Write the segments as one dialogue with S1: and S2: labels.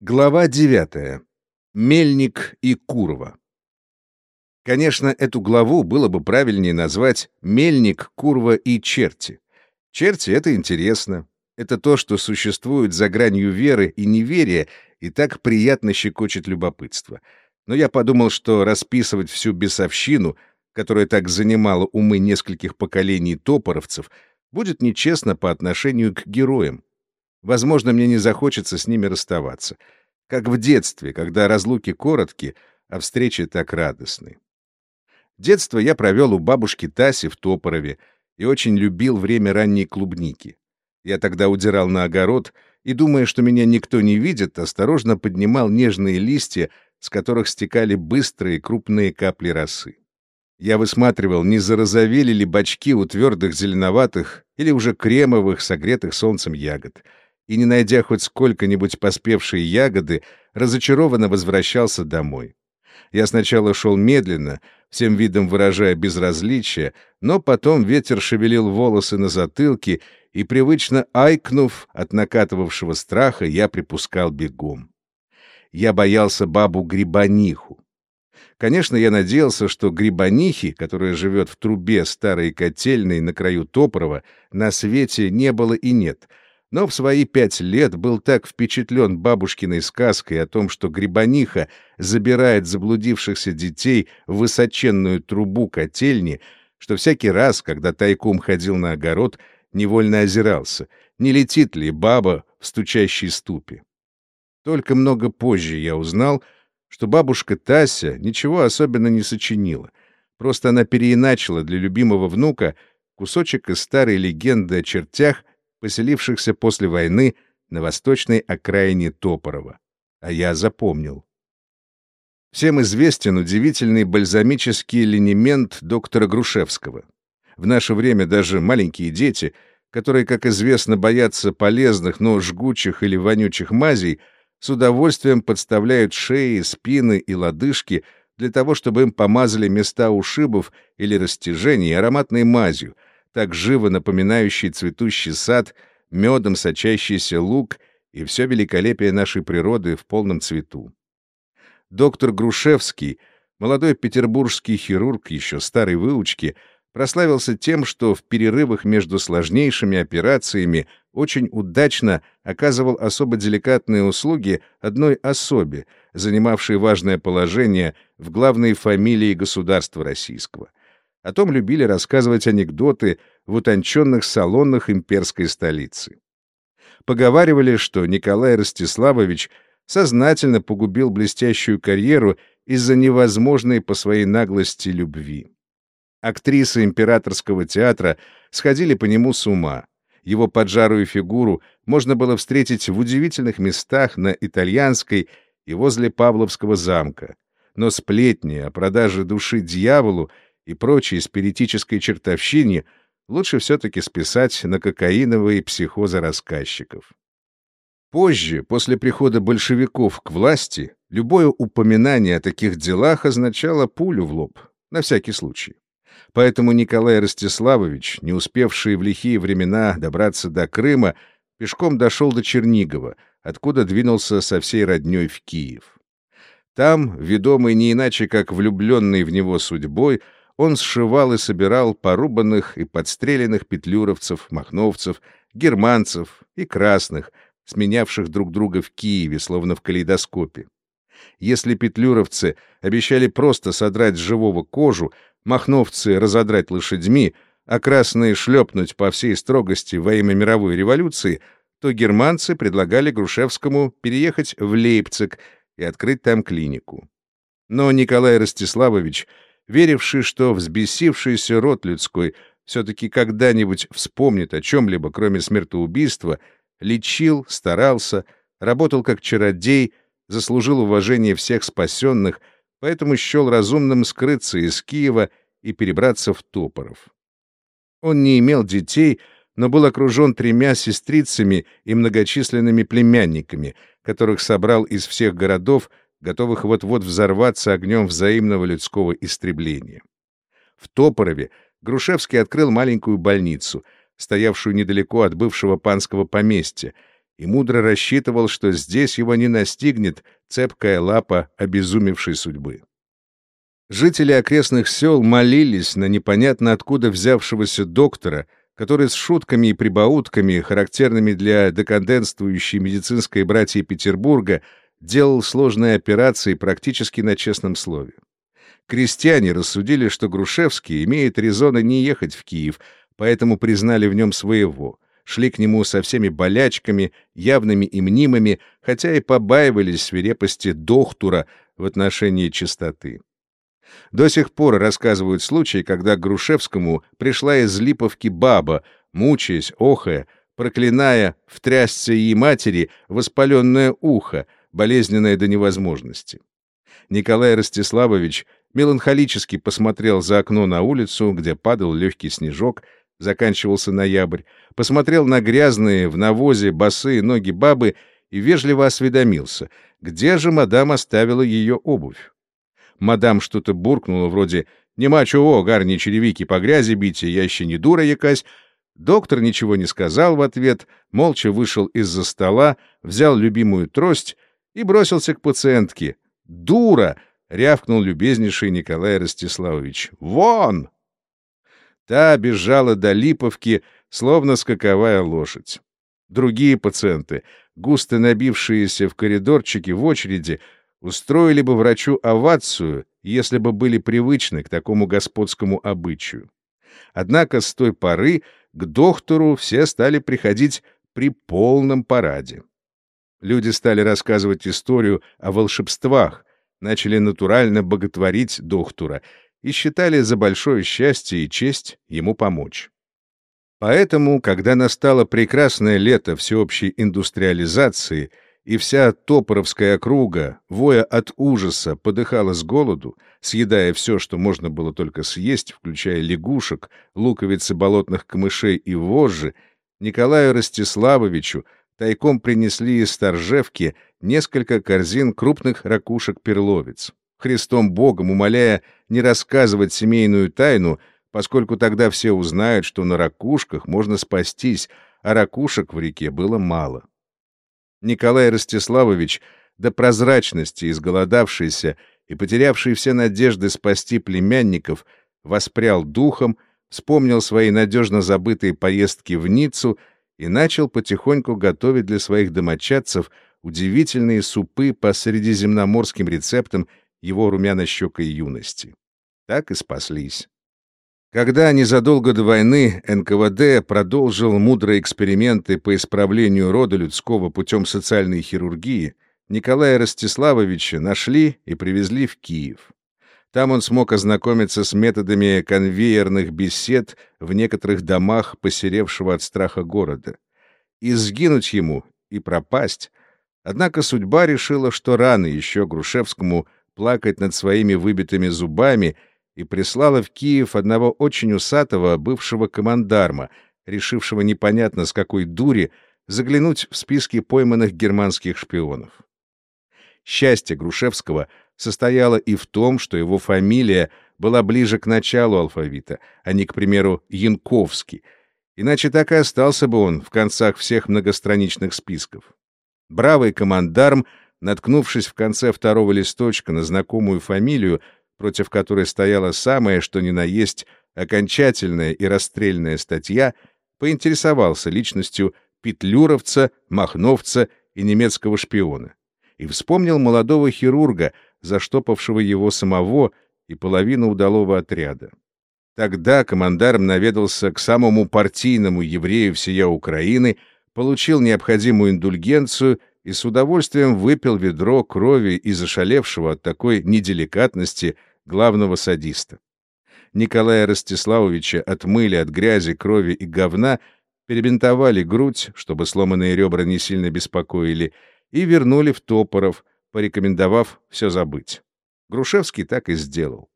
S1: Глава 9. Мельник и Курва. Конечно, эту главу было бы правильнее назвать «Мельник, Курва и черти». Черти — это интересно. Это то, что существует за гранью веры и неверия, и так приятно щекочет любопытство. Но я подумал, что расписывать всю бесовщину, которая так занимала умы нескольких поколений топоровцев, будет нечестно по отношению к героям. Возможно, мне не захочется с ними расставаться. Как в детстве, когда разлуки коротки, а встречи так радостны. Детство я провел у бабушки Таси в Топорове и очень любил время ранней клубники. Я тогда удирал на огород и, думая, что меня никто не видит, осторожно поднимал нежные листья, с которых стекали быстрые крупные капли росы. Я высматривал, не зарозовели ли бочки у твердых зеленоватых или уже кремовых, согретых солнцем ягод — и, не найдя хоть сколько-нибудь поспевшие ягоды, разочарованно возвращался домой. Я сначала шел медленно, всем видом выражая безразличие, но потом ветер шевелил волосы на затылке, и, привычно айкнув от накатывавшего страха, я припускал бегом. Я боялся бабу Грибаниху. Конечно, я надеялся, что Грибанихи, которая живет в трубе старой котельной на краю Топорова, на свете не было и нет — но в свои пять лет был так впечатлен бабушкиной сказкой о том, что грибаниха забирает заблудившихся детей в высоченную трубу котельни, что всякий раз, когда тайком ходил на огород, невольно озирался, не летит ли баба в стучащей ступе. Только много позже я узнал, что бабушка Тася ничего особенно не сочинила, просто она переиначила для любимого внука кусочек из старой легенды о чертях, поселившихся после войны на восточной окраине Топорова. А я запомнил. Всем известен удивительный бальзамический линемент доктора Грушевского. В наше время даже маленькие дети, которые, как известно, боятся полезных, но жгучих или вонючих мазей, с удовольствием подставляют шеи, спины и лодыжки для того, чтобы им помазали места ушибов или растяжений ароматной мазью — так живо напоминающий цветущий сад, медом сочащийся луг и все великолепие нашей природы в полном цвету. Доктор Грушевский, молодой петербургский хирург еще старой выучки, прославился тем, что в перерывах между сложнейшими операциями очень удачно оказывал особо деликатные услуги одной особе, занимавшей важное положение в главной фамилии государства российского. О том любили рассказывать анекдоты в утонченных салонах имперской столицы. Поговаривали, что Николай Ростиславович сознательно погубил блестящую карьеру из-за невозможной по своей наглости любви. Актрисы императорского театра сходили по нему с ума. Его поджарую фигуру можно было встретить в удивительных местах на Итальянской и возле Павловского замка. Но сплетни о продаже души дьяволу и прочей спиритической чертовщине лучше все-таки списать на кокаиновые психозы рассказчиков. Позже, после прихода большевиков к власти, любое упоминание о таких делах означало пулю в лоб, на всякий случай. Поэтому Николай Ростиславович, не успевший в лихие времена добраться до Крыма, пешком дошел до Чернигова, откуда двинулся со всей родней в Киев. Там, ведомый не иначе как влюбленный в него судьбой, он сшивал и собирал порубанных и подстреленных петлюровцев, махновцев, германцев и красных, сменявших друг друга в Киеве, словно в калейдоскопе. Если петлюровцы обещали просто содрать с живого кожу, махновцы разодрать лошадьми, а красные шлепнуть по всей строгости во имя мировой революции, то германцы предлагали Грушевскому переехать в Лейпциг и открыть там клинику. Но Николай Ростиславович веривший, что взбесившийся род людской все-таки когда-нибудь вспомнит о чем-либо, кроме смертоубийства, лечил, старался, работал как чародей, заслужил уважение всех спасенных, поэтому счел разумным скрыться из Киева и перебраться в Топоров. Он не имел детей, но был окружен тремя сестрицами и многочисленными племянниками, которых собрал из всех городов, готовых вот-вот взорваться огнем взаимного людского истребления. В Топорове Грушевский открыл маленькую больницу, стоявшую недалеко от бывшего панского поместья, и мудро рассчитывал, что здесь его не настигнет цепкая лапа обезумевшей судьбы. Жители окрестных сел молились на непонятно откуда взявшегося доктора, который с шутками и прибаутками, характерными для декаденствующей медицинской братьи Петербурга, делал сложные операции практически на честном слове. Крестьяне рассудили, что Грушевский имеет резоны не ехать в Киев, поэтому признали в нем своего, шли к нему со всеми болячками, явными и мнимыми, хотя и побаивались свирепости доктора в отношении чистоты. До сих пор рассказывают случаи, когда Грушевскому пришла из Липовки баба, мучаясь, охая, проклиная в трясце ей матери воспаленное ухо, болезненное до невозможности. Николай Ростиславович меланхолически посмотрел за окно на улицу, где падал легкий снежок, заканчивался ноябрь, посмотрел на грязные в навозе босые ноги бабы и вежливо осведомился, где же мадам оставила ее обувь. Мадам что-то буркнула вроде «Нема чего, гарни черевики по грязи бить, я еще не дура якась». Доктор ничего не сказал в ответ, молча вышел из-за стола, взял любимую трость и бросился к пациентке. «Дура!» — рявкнул любезнейший Николай Ростиславович. «Вон!» Та бежала до Липовки, словно скаковая лошадь. Другие пациенты, густо набившиеся в коридорчике в очереди, устроили бы врачу овацию, если бы были привычны к такому господскому обычаю. Однако с той поры к доктору все стали приходить при полном параде. Люди стали рассказывать историю о волшебствах, начали натурально боготворить доктора и считали за большое счастье и честь ему помочь. Поэтому, когда настало прекрасное лето всеобщей индустриализации — и вся Топоровская округа, воя от ужаса, подыхала с голоду, съедая все, что можно было только съесть, включая лягушек, луковицы болотных камышей и вожжи, Николаю Ростиславовичу тайком принесли из Торжевки несколько корзин крупных ракушек-перловиц, Христом Богом умоляя не рассказывать семейную тайну, поскольку тогда все узнают, что на ракушках можно спастись, а ракушек в реке было мало. Николай Ростиславович, до прозрачности изголодавшийся и потерявший все надежды спасти племянников, воспрял духом, вспомнил свои надежно забытые поездки в Ниццу и начал потихоньку готовить для своих домочадцев удивительные супы по средиземноморским рецептам его румяно-щекой юности. Так и спаслись. Когда незадолго до войны НКВД продолжил мудрые эксперименты по исправлению рода людского путем социальной хирургии, Николая Ростиславовича нашли и привезли в Киев. Там он смог ознакомиться с методами конвейерных бесед в некоторых домах посеревшего от страха города. И сгинуть ему, и пропасть. Однако судьба решила, что рано еще Грушевскому плакать над своими выбитыми зубами — и прислала в Киев одного очень усатого бывшего командарма, решившего непонятно с какой дури заглянуть в списки пойманных германских шпионов. Счастье Грушевского состояло и в том, что его фамилия была ближе к началу алфавита, а не, к примеру, Янковский, иначе так и остался бы он в концах всех многостраничных списков. Бравый командарм, наткнувшись в конце второго листочка на знакомую фамилию, против которой стояла самая, что ни на есть, окончательная и расстрельная статья, поинтересовался личностью петлюровца, махновца и немецкого шпиона и вспомнил молодого хирурга, заштопавшего его самого и половину удалого отряда. Тогда командарм наведался к самому партийному еврею всея Украины, получил необходимую индульгенцию и с удовольствием выпил ведро крови из ошалевшего от такой неделикатности главного садиста. Николая Ростиславовича отмыли от грязи, крови и говна, перебинтовали грудь, чтобы сломанные ребра не сильно беспокоили, и вернули в Топоров, порекомендовав все забыть. Грушевский так и сделал.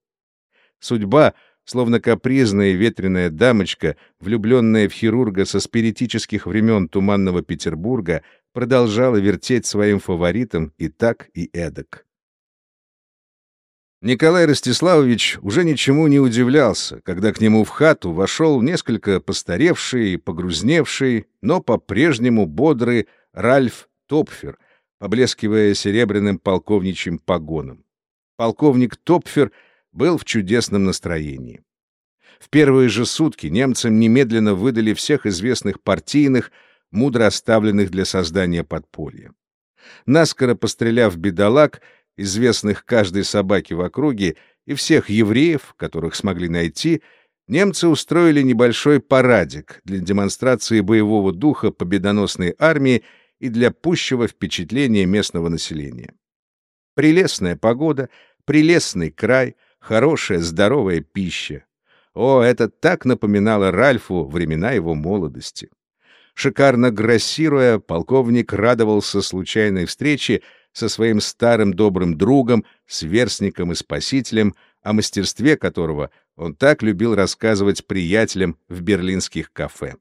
S1: Судьба, словно капризная ветреная дамочка, влюбленная в хирурга со спиритических времен Туманного Петербурга, продолжала вертеть своим фаворитом и так, и эдак. Николай Ростиславович уже ничему не удивлялся, когда к нему в хату вошел несколько постаревший, погрузневший, но по-прежнему бодрый, Ральф Топфер, поблескивая серебряным полковничьим погоном. Полковник Топфер был в чудесном настроении. В первые же сутки немцам немедленно выдали всех известных партийных, мудро оставленных для создания подполья. Наскоро постреляв бедолаг, известных каждой собаке в округе, и всех евреев, которых смогли найти, немцы устроили небольшой парадик для демонстрации боевого духа победоносной армии и для пущего впечатления местного населения. Прелестная погода, прелестный край, хорошая здоровая пища. О, это так напоминало Ральфу времена его молодости. Шикарно грассируя, полковник радовался случайной встрече со своим старым добрым другом, сверстником и спасителем, о мастерстве которого он так любил рассказывать приятелям в берлинских кафе.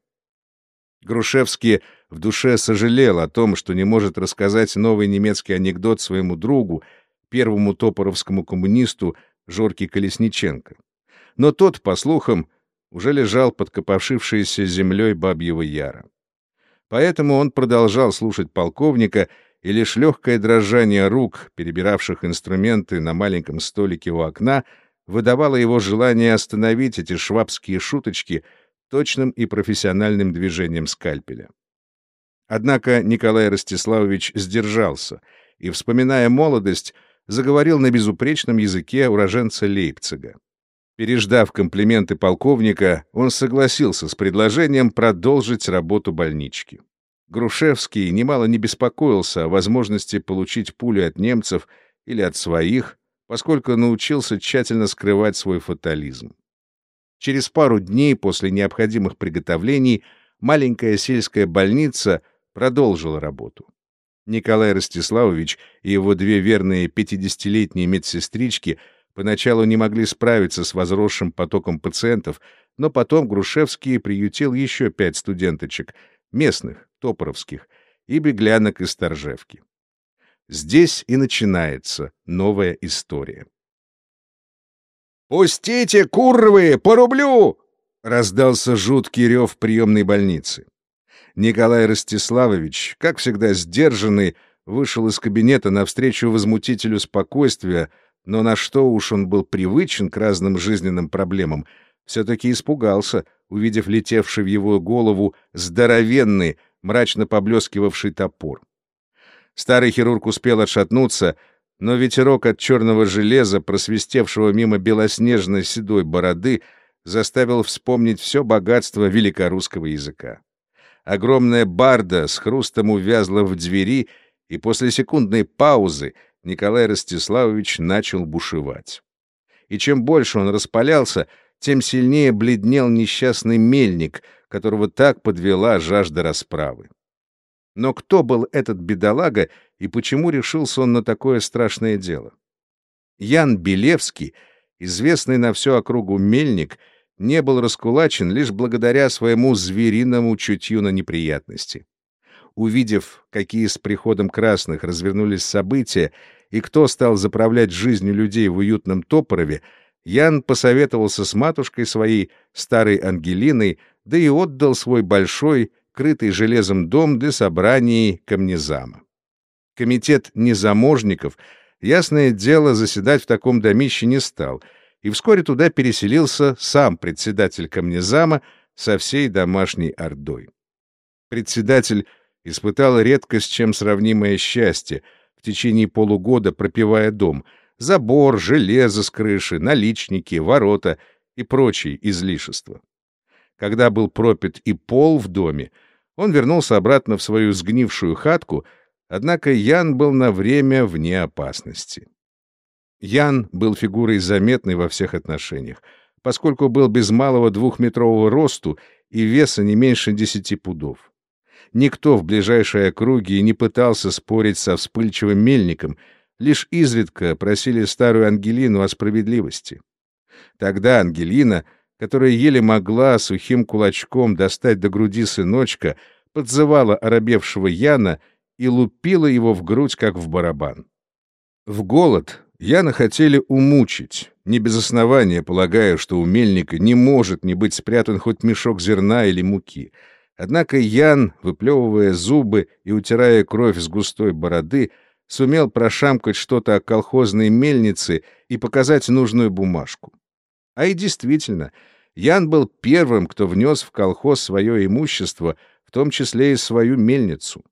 S1: Грушевский в душе сожалел о том, что не может рассказать новый немецкий анекдот своему другу, первому топоровскому коммунисту Жорке Колесниченко. Но тот, по слухам, уже лежал под копавшившейся землей Бабьего Яра. Поэтому он продолжал слушать полковника, и лишь легкое дрожание рук, перебиравших инструменты на маленьком столике у окна, выдавало его желание остановить эти швабские шуточки точным и профессиональным движением скальпеля. Однако Николай Ростиславович сдержался и, вспоминая молодость, заговорил на безупречном языке уроженца Лейпцига. Переждав комплименты полковника, он согласился с предложением продолжить работу больнички. Грушевский немало не беспокоился о возможности получить пулю от немцев или от своих, поскольку научился тщательно скрывать свой фатализм. Через пару дней после необходимых приготовлений маленькая сельская больница продолжила работу. Николай Ростиславович и его две верные пятидесятилетние медсестрички — Поначалу не могли справиться с возросшим потоком пациентов, но потом Грушевский приютил еще пять студенточек, местных, топоровских, и беглянок из Торжевки. Здесь и начинается новая история. «Пустите, курвы, по рублю!» — раздался жуткий рев приемной больницы. Николай Ростиславович, как всегда сдержанный, вышел из кабинета навстречу возмутителю спокойствия, но на что уж он был привычен к разным жизненным проблемам, все-таки испугался, увидев летевший в его голову здоровенный, мрачно поблескивавший топор. Старый хирург успел отшатнуться, но ветерок от черного железа, просвистевшего мимо белоснежной седой бороды, заставил вспомнить все богатство великорусского языка. Огромная барда с хрустом увязла в двери, и после секундной паузы — Николай Ростиславович начал бушевать. И чем больше он распалялся, тем сильнее бледнел несчастный мельник, которого так подвела жажда расправы. Но кто был этот бедолага и почему решился он на такое страшное дело? Ян Белевский, известный на всю округу мельник, не был раскулачен лишь благодаря своему звериному чутью на неприятности увидев, какие с приходом красных развернулись события и кто стал заправлять жизнью людей в уютном Топорове, Ян посоветовался с матушкой своей, старой Ангелиной, да и отдал свой большой, крытый железом дом для собраний камнезама. Комитет незаможников, ясное дело, заседать в таком домище не стал, и вскоре туда переселился сам председатель камнезама со всей домашней ордой. Председатель испытал редкость, чем сравнимое счастье, в течение полугода пропивая дом, забор, железо с крыши, наличники, ворота и прочие излишества. Когда был пропит и пол в доме, он вернулся обратно в свою сгнившую хатку, однако Ян был на время вне опасности. Ян был фигурой заметной во всех отношениях, поскольку был без малого двухметрового росту и веса не меньше десяти пудов. Никто в ближайшей округе не пытался спорить со вспыльчивым мельником, лишь изредка просили старую Ангелину о справедливости. Тогда Ангелина, которая еле могла сухим кулачком достать до груди сыночка, подзывала оробевшего Яна и лупила его в грудь, как в барабан. В голод Яна хотели умучить, не без основания полагая, что у мельника не может не быть спрятан хоть мешок зерна или муки — Однако Ян, выплевывая зубы и утирая кровь с густой бороды, сумел прошамкать что-то о колхозной мельнице и показать нужную бумажку. А и действительно, Ян был первым, кто внес в колхоз свое имущество, в том числе и свою мельницу.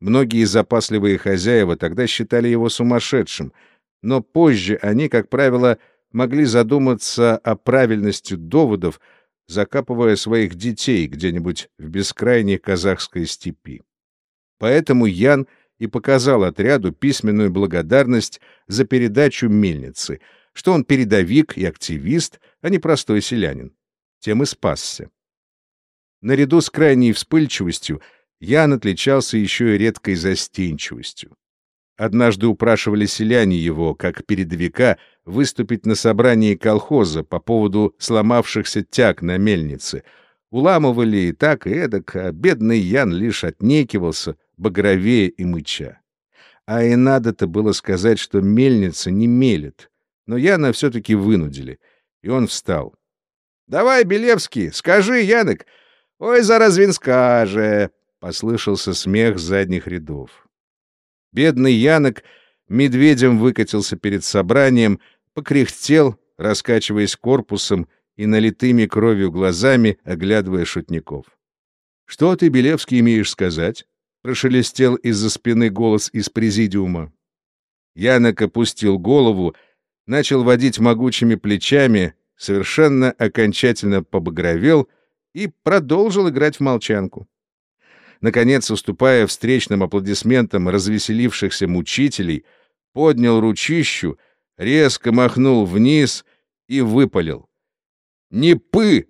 S1: Многие запасливые хозяева тогда считали его сумасшедшим, но позже они, как правило, могли задуматься о правильности доводов, закапывая своих детей где-нибудь в бескрайней казахской степи. Поэтому Ян и показал отряду письменную благодарность за передачу мельницы, что он передовик и активист, а не простой селянин. Тем и спасся. Наряду с крайней вспыльчивостью Ян отличался еще и редкой застенчивостью. Однажды упрашивали селяне его, как передовика, выступить на собрании колхоза по поводу сломавшихся тяг на мельнице. Уламывали и так, и эдак, а бедный Ян лишь отнекивался, багровее и мыча. А и надо-то было сказать, что мельница не мелет. Но Яна все-таки вынудили, и он встал. — Давай, Белевский, скажи, Янок! Ой, зараз він скаже! — послышался смех задних рядов. Бедный Янок медведем выкатился перед собранием, покряхтел, раскачиваясь корпусом и налитыми кровью глазами, оглядывая шутников. — Что ты, Белевский, имеешь сказать? — прошелестел из-за спины голос из президиума. Янок опустил голову, начал водить могучими плечами, совершенно окончательно побагровел и продолжил играть в молчанку наконец, уступая встречным аплодисментам развеселившихся мучителей, поднял ручищу, резко махнул вниз и выпалил. «Не пы!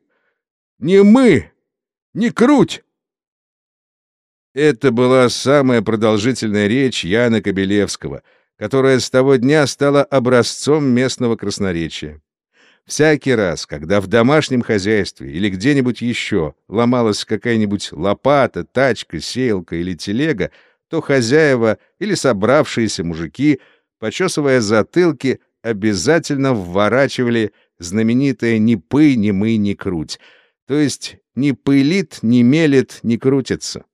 S1: Не мы! Не круть!» Это была самая продолжительная речь Яна Кобелевского, которая с того дня стала образцом местного красноречия. Всякий раз, когда в домашнем хозяйстве или где-нибудь еще ломалась какая-нибудь лопата, тачка, сеялка или телега, то хозяева или собравшиеся мужики, почесывая затылки, обязательно вворачивали знаменитое «ни пы, ни мы, ни круть», то есть «не пылит, не мелет, не крутится».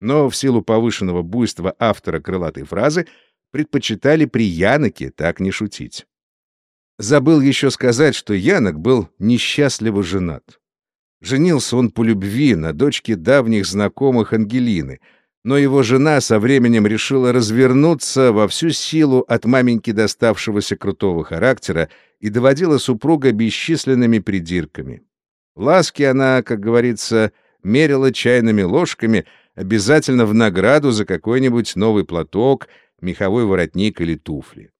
S1: Но в силу повышенного буйства автора крылатой фразы предпочитали при Яноке так не шутить. Забыл еще сказать, что Янок был несчастливо женат. Женился он по любви на дочке давних знакомых Ангелины, но его жена со временем решила развернуться во всю силу от маменьки доставшегося крутого характера и доводила супруга бесчисленными придирками. Ласки она, как говорится, мерила чайными ложками, обязательно в награду за какой-нибудь новый платок, меховой воротник или туфли.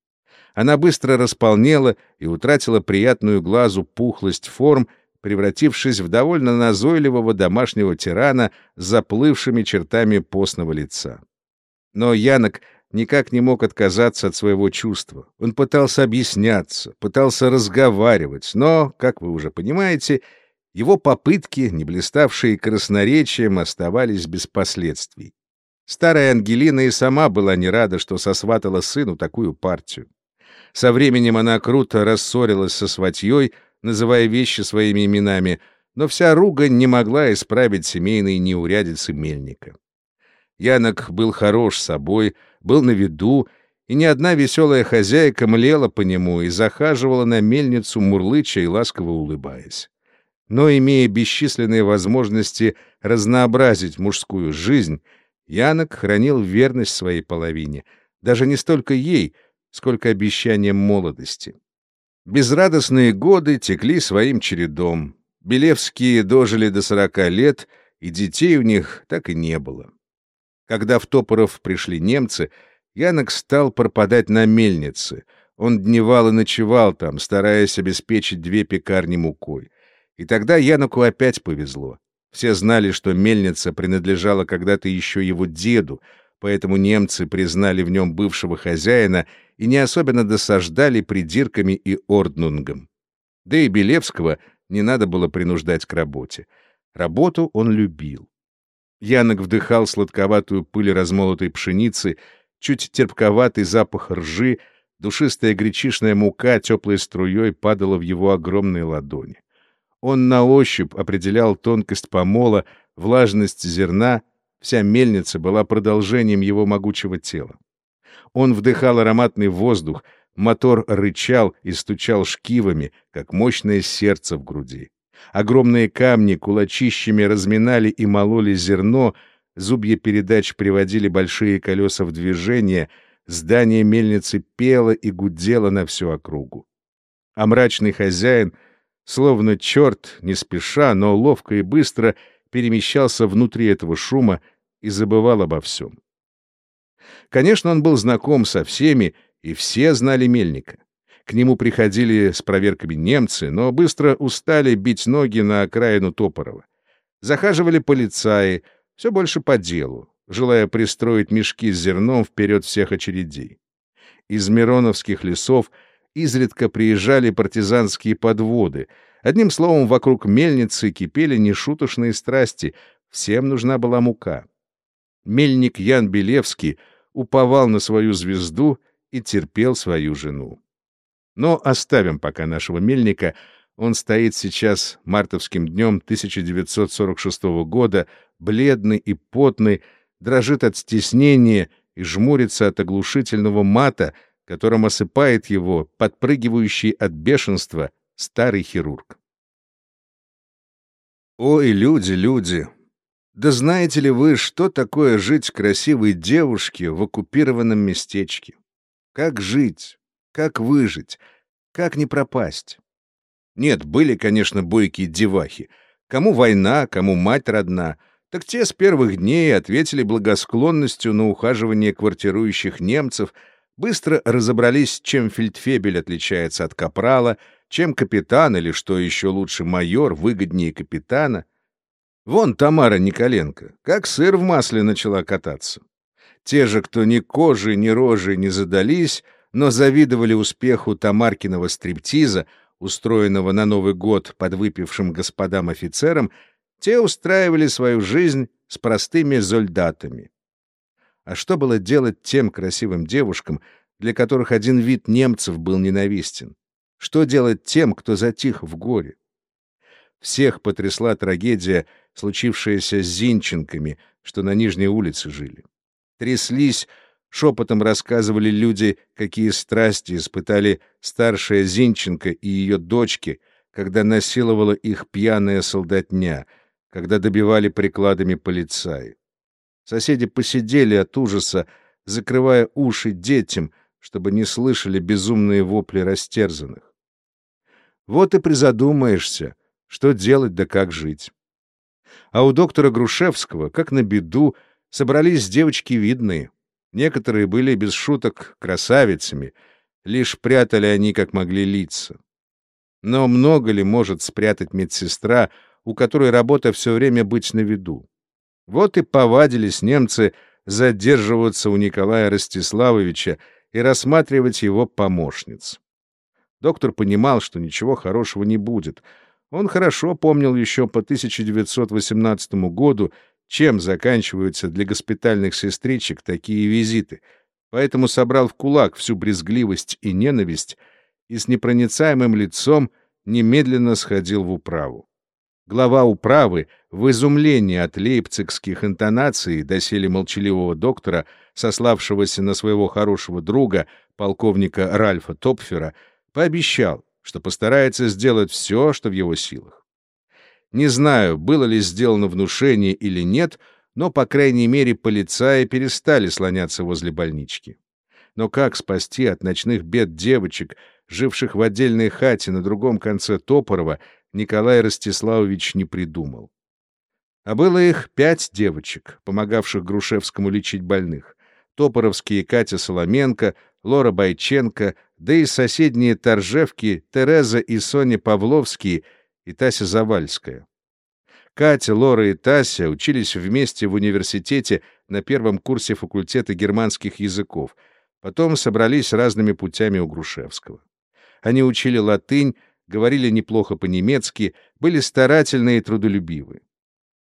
S1: Она быстро располнела и утратила приятную глазу пухлость форм, превратившись в довольно назойливого домашнего тирана с заплывшими чертами постного лица. Но Янок никак не мог отказаться от своего чувства. Он пытался объясняться, пытался разговаривать, но, как вы уже понимаете, его попытки, не блиставшие красноречием, оставались без последствий. Старая Ангелина и сама была не рада, что сосватала сыну такую партию. Со временем она круто рассорилась со сватьей, называя вещи своими именами, но вся ругань не могла исправить семейные неурядицы мельника. Янок был хорош собой, был на виду, и ни одна веселая хозяйка млела по нему и захаживала на мельницу мурлыча и ласково улыбаясь. Но, имея бесчисленные возможности разнообразить мужскую жизнь, Янок хранил верность своей половине, даже не столько ей, сколько обещанием молодости. Безрадостные годы текли своим чередом. Белевские дожили до сорока лет, и детей у них так и не было. Когда в Топоров пришли немцы, Янок стал пропадать на мельнице. Он дневал и ночевал там, стараясь обеспечить две пекарни мукой. И тогда Яноку опять повезло. Все знали, что мельница принадлежала когда-то еще его деду, поэтому немцы признали в нем бывшего хозяина и не особенно досаждали придирками и орднунгом. Да и Белевского не надо было принуждать к работе. Работу он любил. Янок вдыхал сладковатую пыль размолотой пшеницы, чуть терпковатый запах ржи, душистая гречишная мука теплой струей падала в его огромные ладони. Он на ощупь определял тонкость помола, влажность зерна, вся мельница была продолжением его могучего тела. Он вдыхал ароматный воздух, мотор рычал и стучал шкивами, как мощное сердце в груди. Огромные камни кулачищами разминали и мололи зерно, зубья передач приводили большие колеса в движение, здание мельницы пело и гудело на всю округу. А мрачный хозяин — Словно черт, не спеша, но ловко и быстро перемещался внутри этого шума и забывал обо всем. Конечно, он был знаком со всеми, и все знали Мельника. К нему приходили с проверками немцы, но быстро устали бить ноги на окраину Топорова. Захаживали полицаи, все больше по делу, желая пристроить мешки с зерном вперед всех очередей. Из Мироновских лесов — изредка приезжали партизанские подводы. Одним словом, вокруг мельницы кипели нешуточные страсти, всем нужна была мука. Мельник Ян Белевский уповал на свою звезду и терпел свою жену. Но оставим пока нашего мельника, он стоит сейчас мартовским днем 1946 года, бледный и потный, дрожит от стеснения и жмурится от оглушительного мата, которым осыпает его, подпрыгивающий от бешенства, старый хирург. Ой, люди, люди! Да знаете ли вы, что такое жить красивой девушке в оккупированном местечке? Как жить? Как выжить? Как не пропасть? Нет, были, конечно, бойкие девахи. Кому война, кому мать родна. Так те с первых дней ответили благосклонностью на ухаживание квартирующих немцев — быстро разобрались, чем фельдфебель отличается от капрала, чем капитан или, что еще лучше, майор выгоднее капитана. Вон Тамара Николенко, как сыр в масле начала кататься. Те же, кто ни кожи, ни рожи не задались, но завидовали успеху Тамаркиного стриптиза, устроенного на Новый год подвыпившим господам-офицерам, те устраивали свою жизнь с простыми зольдатами. А что было делать тем красивым девушкам, для которых один вид немцев был ненавистен? Что делать тем, кто затих в горе? Всех потрясла трагедия, случившаяся с Зинченками, что на Нижней улице жили. Тряслись, шепотом рассказывали люди, какие страсти испытали старшая Зинченко и ее дочки, когда насиловала их пьяная солдатня, когда добивали прикладами полицаи. Соседи посидели от ужаса, закрывая уши детям, чтобы не слышали безумные вопли растерзанных. Вот и призадумаешься, что делать да как жить. А у доктора Грушевского, как на беду, собрались девочки видные. Некоторые были без шуток красавицами, лишь прятали они как могли лица. Но много ли может спрятать медсестра, у которой работа все время быть на виду? Вот и повадились немцы задерживаться у Николая Ростиславовича и рассматривать его помощниц. Доктор понимал, что ничего хорошего не будет. Он хорошо помнил еще по 1918 году, чем заканчиваются для госпитальных сестричек такие визиты, поэтому собрал в кулак всю брезгливость и ненависть и с непроницаемым лицом немедленно сходил в управу. Глава управы, в изумлении от лейпцигских интонаций доселе молчаливого доктора, сославшегося на своего хорошего друга, полковника Ральфа Топфера, пообещал, что постарается сделать все, что в его силах. Не знаю, было ли сделано внушение или нет, но, по крайней мере, полицаи перестали слоняться возле больнички. Но как спасти от ночных бед девочек, живших в отдельной хате на другом конце Топорова, Николай Ростиславович не придумал. А было их пять девочек, помогавших Грушевскому лечить больных. Топоровские Катя Соломенко, Лора Байченко, да и соседние Торжевки Тереза и Соня Павловские и Тася Завальская. Катя, Лора и Тася учились вместе в университете на первом курсе факультета германских языков, потом собрались разными путями у Грушевского. Они учили латынь, говорили неплохо по-немецки, были старательны и трудолюбивы.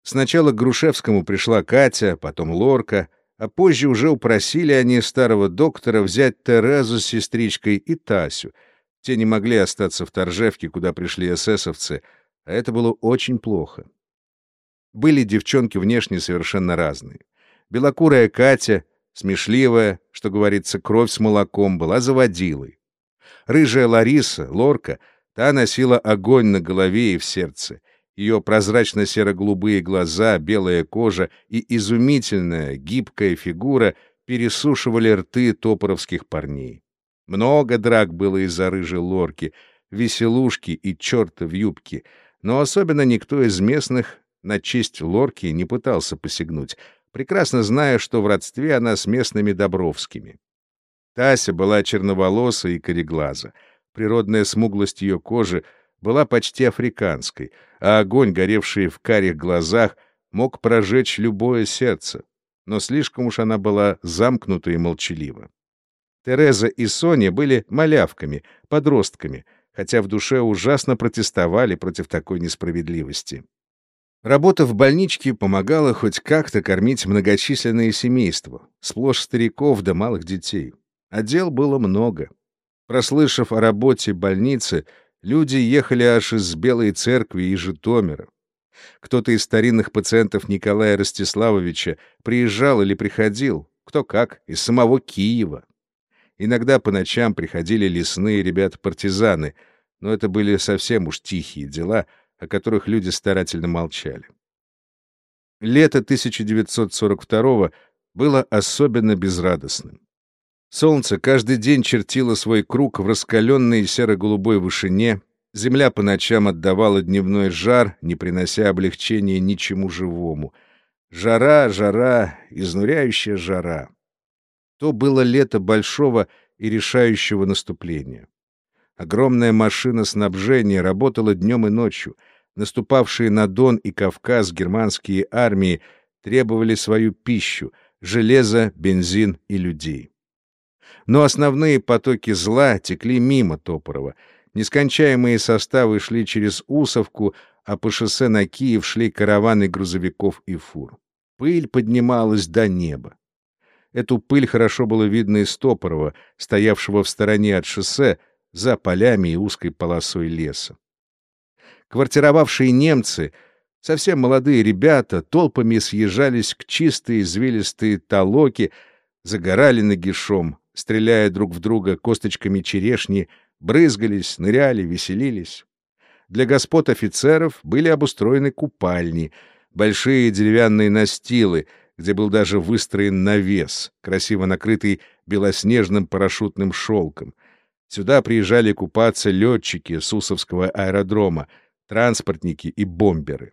S1: Сначала к Грушевскому пришла Катя, потом Лорка, а позже уже упросили они старого доктора взять Терезу с сестричкой и Тасю. Те не могли остаться в Торжевке, куда пришли эсэсовцы, а это было очень плохо. Были девчонки внешне совершенно разные. Белокурая Катя, смешливая, что говорится, кровь с молоком, была заводилой. Рыжая Лариса, Лорка, та носила огонь на голове и в сердце. Ее прозрачно-серо-голубые глаза, белая кожа и изумительная, гибкая фигура пересушивали рты топоровских парней. Много драк было из-за рыжей лорки, веселушки и черта в юбке, но особенно никто из местных на честь лорки не пытался посягнуть, прекрасно зная, что в родстве она с местными Добровскими. Тася была черноволоса и кореглаза. Природная смуглость ее кожи была почти африканской, а огонь, горевший в карих глазах, мог прожечь любое сердце. Но слишком уж она была замкнута и молчалива. Тереза и Соня были малявками, подростками, хотя в душе ужасно протестовали против такой несправедливости. Работа в больничке помогала хоть как-то кормить многочисленные семейства, сплошь стариков да малых детей. А дел было много. Прослышав о работе больницы, люди ехали аж из Белой Церкви и Житомира. Кто-то из старинных пациентов Николая Ростиславовича приезжал или приходил, кто как, из самого Киева. Иногда по ночам приходили лесные ребята-партизаны, но это были совсем уж тихие дела, о которых люди старательно молчали. Лето 1942 было особенно безрадостным. Солнце каждый день чертило свой круг в раскаленной серо-голубой вышине, земля по ночам отдавала дневной жар, не принося облегчения ничему живому. Жара, жара, изнуряющая жара. То было лето большого и решающего наступления. Огромная машина снабжения работала днем и ночью. Наступавшие на Дон и Кавказ германские армии требовали свою пищу — железо, бензин и людей но основные потоки зла текли мимо Топорова. Нескончаемые составы шли через Усовку, а по шоссе на Киев шли караваны грузовиков и фур. Пыль поднималась до неба. Эту пыль хорошо было видно из Топорова, стоявшего в стороне от шоссе, за полями и узкой полосой леса. Квартировавшие немцы, совсем молодые ребята, толпами съезжались к чистой извилистой толоке, загорали нагишом, стреляя друг в друга косточками черешни, брызгались, ныряли, веселились. Для господ офицеров были обустроены купальни, большие деревянные настилы, где был даже выстроен навес, красиво накрытый белоснежным парашютным шелком. Сюда приезжали купаться летчики Сусовского аэродрома, транспортники и бомберы.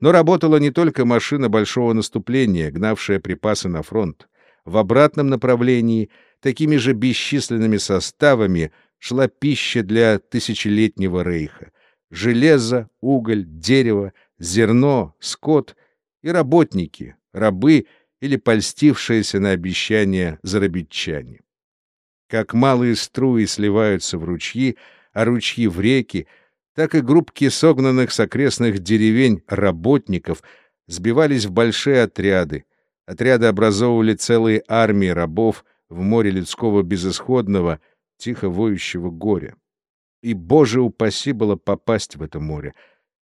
S1: Но работала не только машина большого наступления, гнавшая припасы на фронт в обратном направлении такими же бесчисленными составами шла пища для тысячелетнего рейха. Железо, уголь, дерево, зерно, скот и работники, рабы или польстившиеся на обещания заробитчане. Как малые струи сливаются в ручьи, а ручьи в реки, так и группки согнанных с окрестных деревень работников сбивались в большие отряды, Отряды образовывали целые армии рабов в море людского безысходного, тихо воющего горя. И, Боже упаси, было попасть в это море.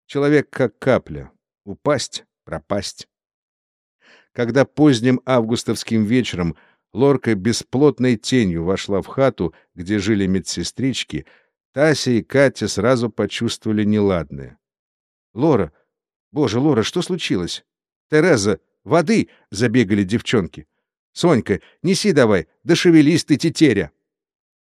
S1: Человек как капля. Упасть, пропасть. Когда поздним августовским вечером Лорка бесплотной тенью вошла в хату, где жили медсестрички, Тася и Катя сразу почувствовали неладное. — Лора! Боже, Лора, что случилось? Тереза! Воды!» — забегали девчонки. «Сонька, неси давай, да шевелись ты, тетеря!»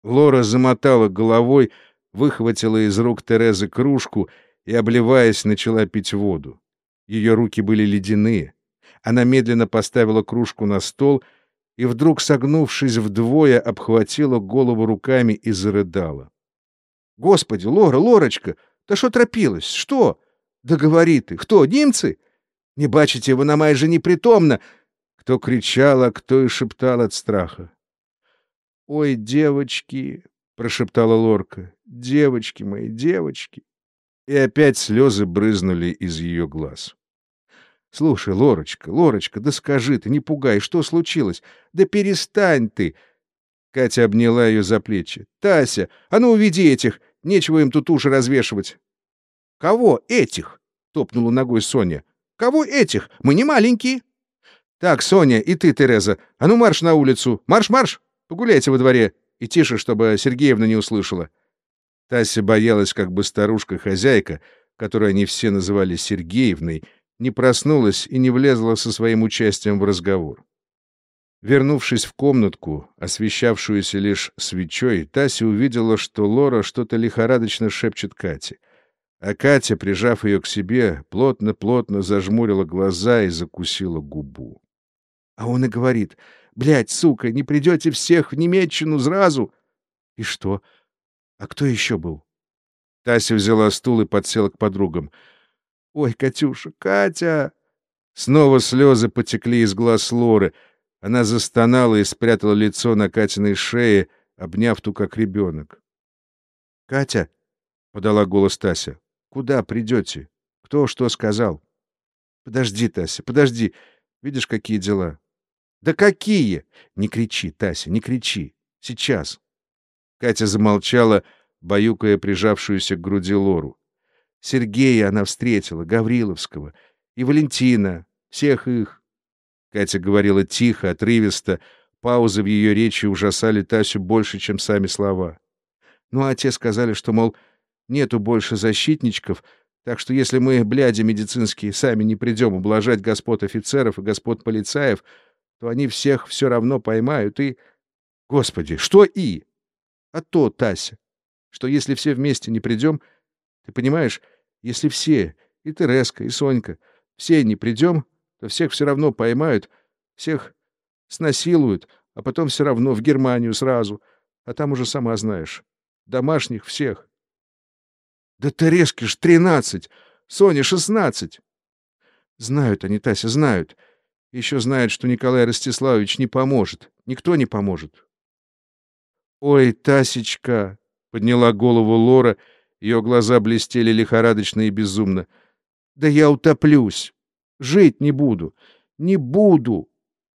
S1: Лора замотала головой, выхватила из рук Терезы кружку и, обливаясь, начала пить воду. Ее руки были ледяные. Она медленно поставила кружку на стол и, вдруг согнувшись вдвое, обхватила голову руками и зарыдала. «Господи, Лора, Лорочка, да что тропилось? Что? Да говори ты, кто, немцы?» Не бачите, вона майже непритомна. Кричал, а кто и шептал от страха. «Ой, девочки!» — прошептала Лорка. «Девочки мои, девочки!» И опять слезы брызнули из ее глаз. «Слушай, Лорочка, Лорочка, да скажи ты, не пугай, что случилось? Да перестань ты!» Катя обняла ее за плечи. «Тася, а ну уведи этих! Нечего им тут уши развешивать!» «Кого этих?» — топнула ногой Соня. «Кого этих? Мы не маленькие». «Так, Соня, и ты, Тереза, а ну марш на улицу! Марш-марш! Погуляйте во дворе! И тише, чтобы Сергеевна не услышала». Тася боялась, как бы старушка-хозяйка, которую они все называли Сергеевной, не проснулась и не влезла со своим участием в разговор. Вернувшись в комнатку, освещавшуюся лишь свечой, Тася увидела, что Лора что-то лихорадочно шепчет Кате. А Катя, прижав ее к себе, плотно-плотно зажмурила глаза и закусила губу. А он и говорит, «Блядь, сука, не придете всех в Немеччину сразу!» И что? А кто еще был? Тася взяла стул и подсела к подругам. «Ой, Катюша, Катя!» Снова слезы потекли из глаз Лоры. Она застонала и спрятала лицо на Катиной шее, обняв ту, как ребенок. «Катя!» — подала голос Тася. «Куда придете? Кто что сказал?» «Подожди, Тася, подожди. Видишь, какие дела?» «Да какие?» «Не кричи, Тася, не кричи. Сейчас». Катя замолчала, баюкая прижавшуюся к груди Лору. Сергея она встретила, Гавриловского, и Валентина, всех их. Катя говорила тихо, отрывисто, паузы в ее речи ужасали Тасю больше, чем сами слова. Ну а те сказали, что, мол, нету больше защитничков, так что если мы, бляди медицинские, сами не придем ублажать господ офицеров и господ полицаев, то они всех все равно поймают и... Господи, что и? А то, Тася, что если все вместе не придем, ты понимаешь, если все, и Тереска, и Сонька, все не придем, то всех все равно поймают, всех снасилуют, а потом все равно в Германию сразу, а там уже сама знаешь, домашних всех. Да Терески ж тринадцать, Соня шестнадцать. Знают они, Тася, знают. Еще знают, что Николай Ростиславович не поможет. Никто не поможет. Ой, Тасечка, подняла голову Лора, ее глаза блестели лихорадочно и безумно. Да я утоплюсь. Жить не буду. Не буду.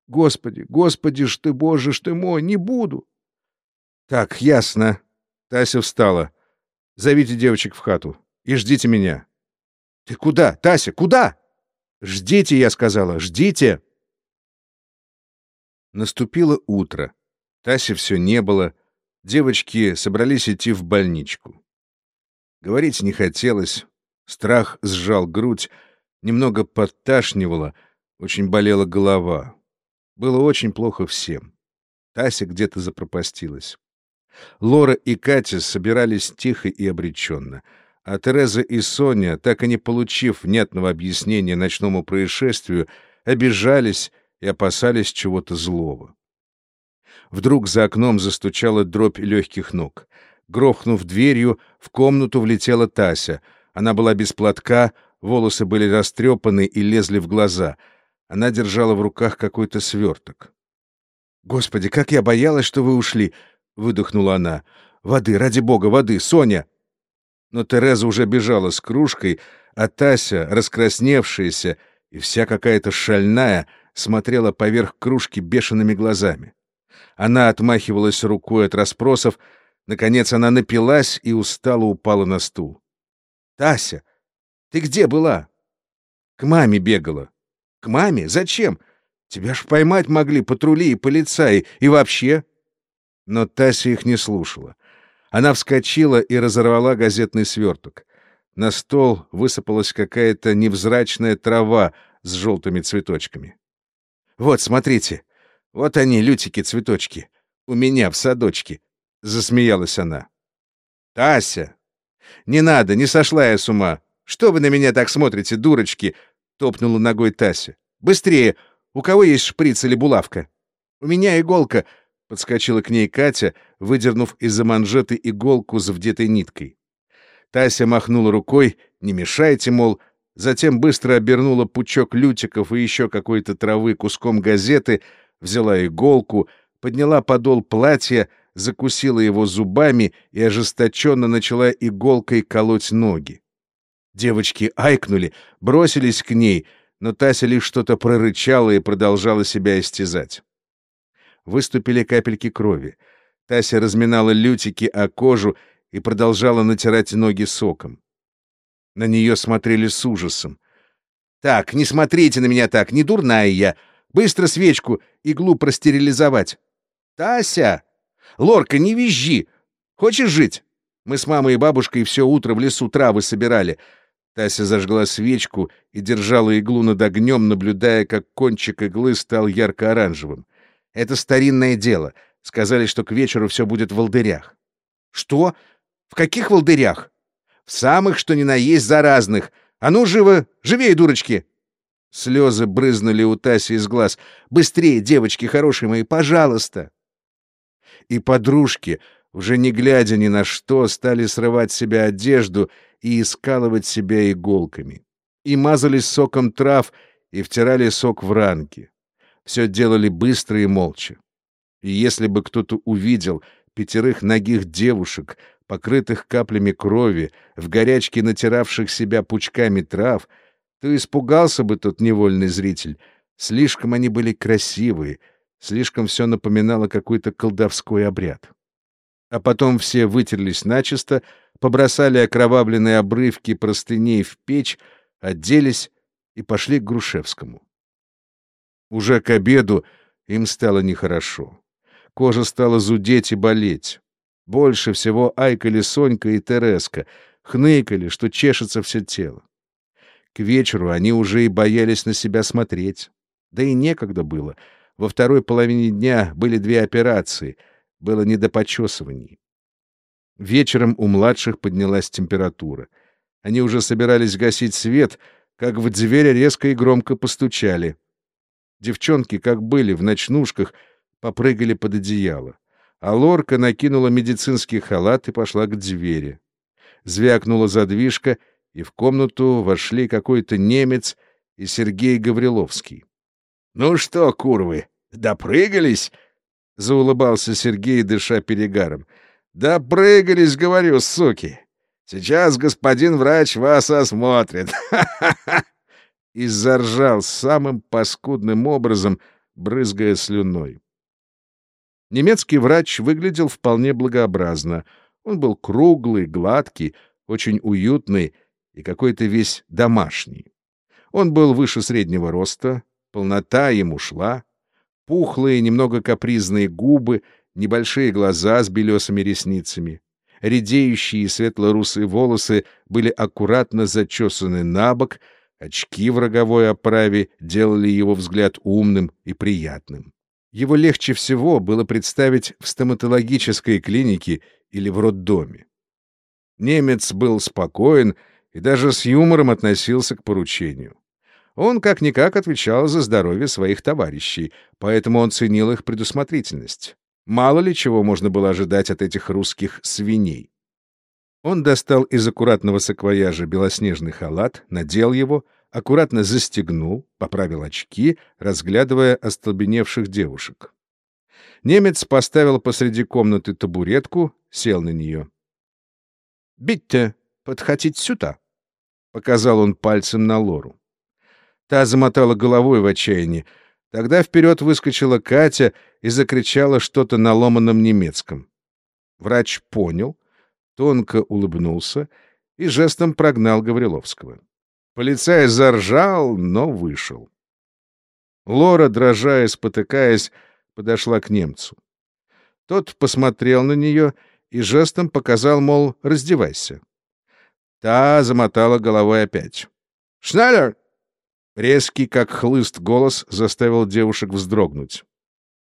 S1: Господи, Господи ж ты, Боже ж ты мой, не буду. Так, ясно. Тася встала. Зовите девочек в хату и ждите меня. Ты куда, Тася, куда? Ждите, я сказала, ждите. Наступило утро. Таси все не было. Девочки собрались идти в больничку. Говорить не хотелось. Страх сжал грудь, немного подташнивало, очень болела голова. Было очень плохо всем. Тася где-то запропастилась. Лора и Катя собирались тихо и обреченно, а Тереза и Соня, так и не получив внятного объяснения ночному происшествию, обижались и опасались чего-то злого. Вдруг за окном застучала дробь легких ног. Грохнув дверью, в комнату влетела Тася. Она была без платка, волосы были растрепаны и лезли в глаза. Она держала в руках какой-то сверток. «Господи, как я боялась, что вы ушли!» — выдохнула она. «Воды, ради бога, воды, Соня!» Но Тереза уже бежала с кружкой, а Тася, раскрасневшаяся и вся какая-то шальная, смотрела поверх кружки бешеными глазами. Она отмахивалась рукой от расспросов. Наконец она напилась и устало упала на стул. «Тася, ты где была?» «К маме бегала». «К маме? Зачем? Тебя ж поймать могли патрули и полицаи. И вообще...» Но Тася их не слушала. Она вскочила и разорвала газетный сверток. На стол высыпалась какая-то невзрачная трава с желтыми цветочками. «Вот, смотрите, вот они, лютики-цветочки. У меня в садочке. Засмеялась она. Тася! Не надо, не сошла я с ума. Что вы на меня так смотрите, дурочки? Топнула ногой Тася. Быстрее! У кого есть шприц или булавка? У меня иголка. Подскочила к ней Катя, выдернув из-за манжеты иголку с вдетой ниткой. Тася махнула рукой, не мешайте, мол, затем быстро обернула пучок лютиков и еще какой-то травы куском газеты, взяла иголку, подняла подол платья, закусила его зубами и ожесточенно начала иголкой колоть ноги. Девочки айкнули, бросились к ней, но Тася лишь что-то прорычала и продолжала себя истязать. Выступили капельки крови. Тася разминала лютики о кожу и продолжала натирать ноги соком. На нее смотрели с ужасом. «Так, не смотрите на меня так, не дурная я. Быстро свечку, иглу простерилизовать. Тася! Лорка, не визжи! Хочешь жить? Мы с мамой и бабушкой все утро в лесу травы собирали. Тася зажгла свечку и держала иглу над огнем, наблюдая, как кончик иглы стал ярко-оранжевым. Это старинное дело. Сказали, что к вечеру все будет в волдырях. Что? В каких волдырях? В самых, что ни на есть, заразных. А ну, живо! Живее, дурочки! Слезы брызнули у Таси из глаз. «Быстрее, девочки хорошие мои, пожалуйста!» И подружки, уже не глядя ни на что, стали срывать с себя одежду и искалывать себя иголками. И мазались соком трав, и втирали сок в ранки. Все делали быстро и молча. И если бы кто-то увидел пятерых ногих девушек, покрытых каплями крови, в горячке натиравших себя пучками трав, то испугался бы тот невольный зритель. Слишком они были красивые, слишком все напоминало какой-то колдовской обряд. А потом все вытерлись начисто, побросали окровавленные обрывки простыней в печь, оделись и пошли к Грушевскому. Уже к обеду им стало нехорошо. Кожа стала зудеть и болеть. Больше всего айкали Сонька и Тереска, хныкали, что чешется все тело. К вечеру они уже и боялись на себя смотреть. Да и некогда было. Во второй половине дня были две операции, было не до почесываний. Вечером у младших поднялась температура. Они уже собирались гасить свет, как в дверь резко и громко постучали. Девчонки, как были, в ночнушках, попрыгали под одеяло. А Лорка накинула медицинский халат и пошла к двери. Звякнула задвижка, и в комнату вошли какой-то немец и Сергей Гавриловский. — Ну что, курвы, допрыгались? — заулыбался Сергей, дыша перегаром. Допрыгались, говорю, суки. Сейчас господин врач вас осмотрит. И заржал самым паскудным образом, брызгая слюной. Немецкий врач выглядел вполне благообразно. Он был круглый, гладкий, очень уютный и какой-то весь домашний. Он был выше среднего роста, полнота ему шла, пухлые, немного капризные губы — небольшие глаза с белесыми ресницами. Редеющие светло-русые волосы были аккуратно зачесаны на бок, очки в роговой оправе делали его взгляд умным и приятным. Его легче всего было представить в стоматологической клинике или в роддоме. Немец был спокоен и даже с юмором относился к поручению. Он как-никак отвечал за здоровье своих товарищей, поэтому он ценил их предусмотрительность. Мало ли чего можно было ожидать от этих русских свиней. Он достал из аккуратного саквояжа белоснежный халат, надел его, аккуратно застегнул, поправил очки, разглядывая остолбеневших девушек. Немец поставил посреди комнаты табуретку, сел на нее. «Битте, подхотить сюда!» — показал он пальцем на Лору. Та замотала головой в отчаянии. Тогда вперед выскочила Катя и закричала что-то на ломаном немецком. Врач понял, тонко улыбнулся и жестом прогнал Гавриловского. Полицай заржал, но вышел. Лора, дрожа и спотыкаясь, подошла к немцу. Тот посмотрел на нее и жестом показал, мол, раздевайся. Та замотала головой опять. «Шнеллер, Резкий, как хлыст, голос заставил девушек вздрогнуть.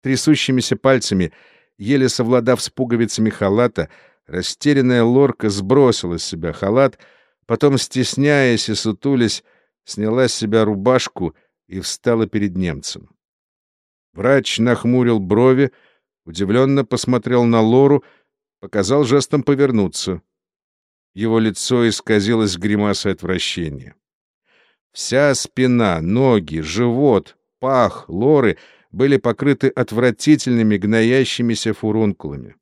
S1: Трясущимися пальцами, еле совладав с пуговицами халата, растерянная лорка сбросила с себя халат, потом, стесняясь и сутулясь, сняла с себя рубашку и встала перед немцем. Врач нахмурил брови, удивленно посмотрел на Лору, показал жестом повернуться. Его лицо исказилось гримасой отвращения. Вся спина, ноги, живот, пах Лоры были покрыты отвратительными гноящимися фурункулами.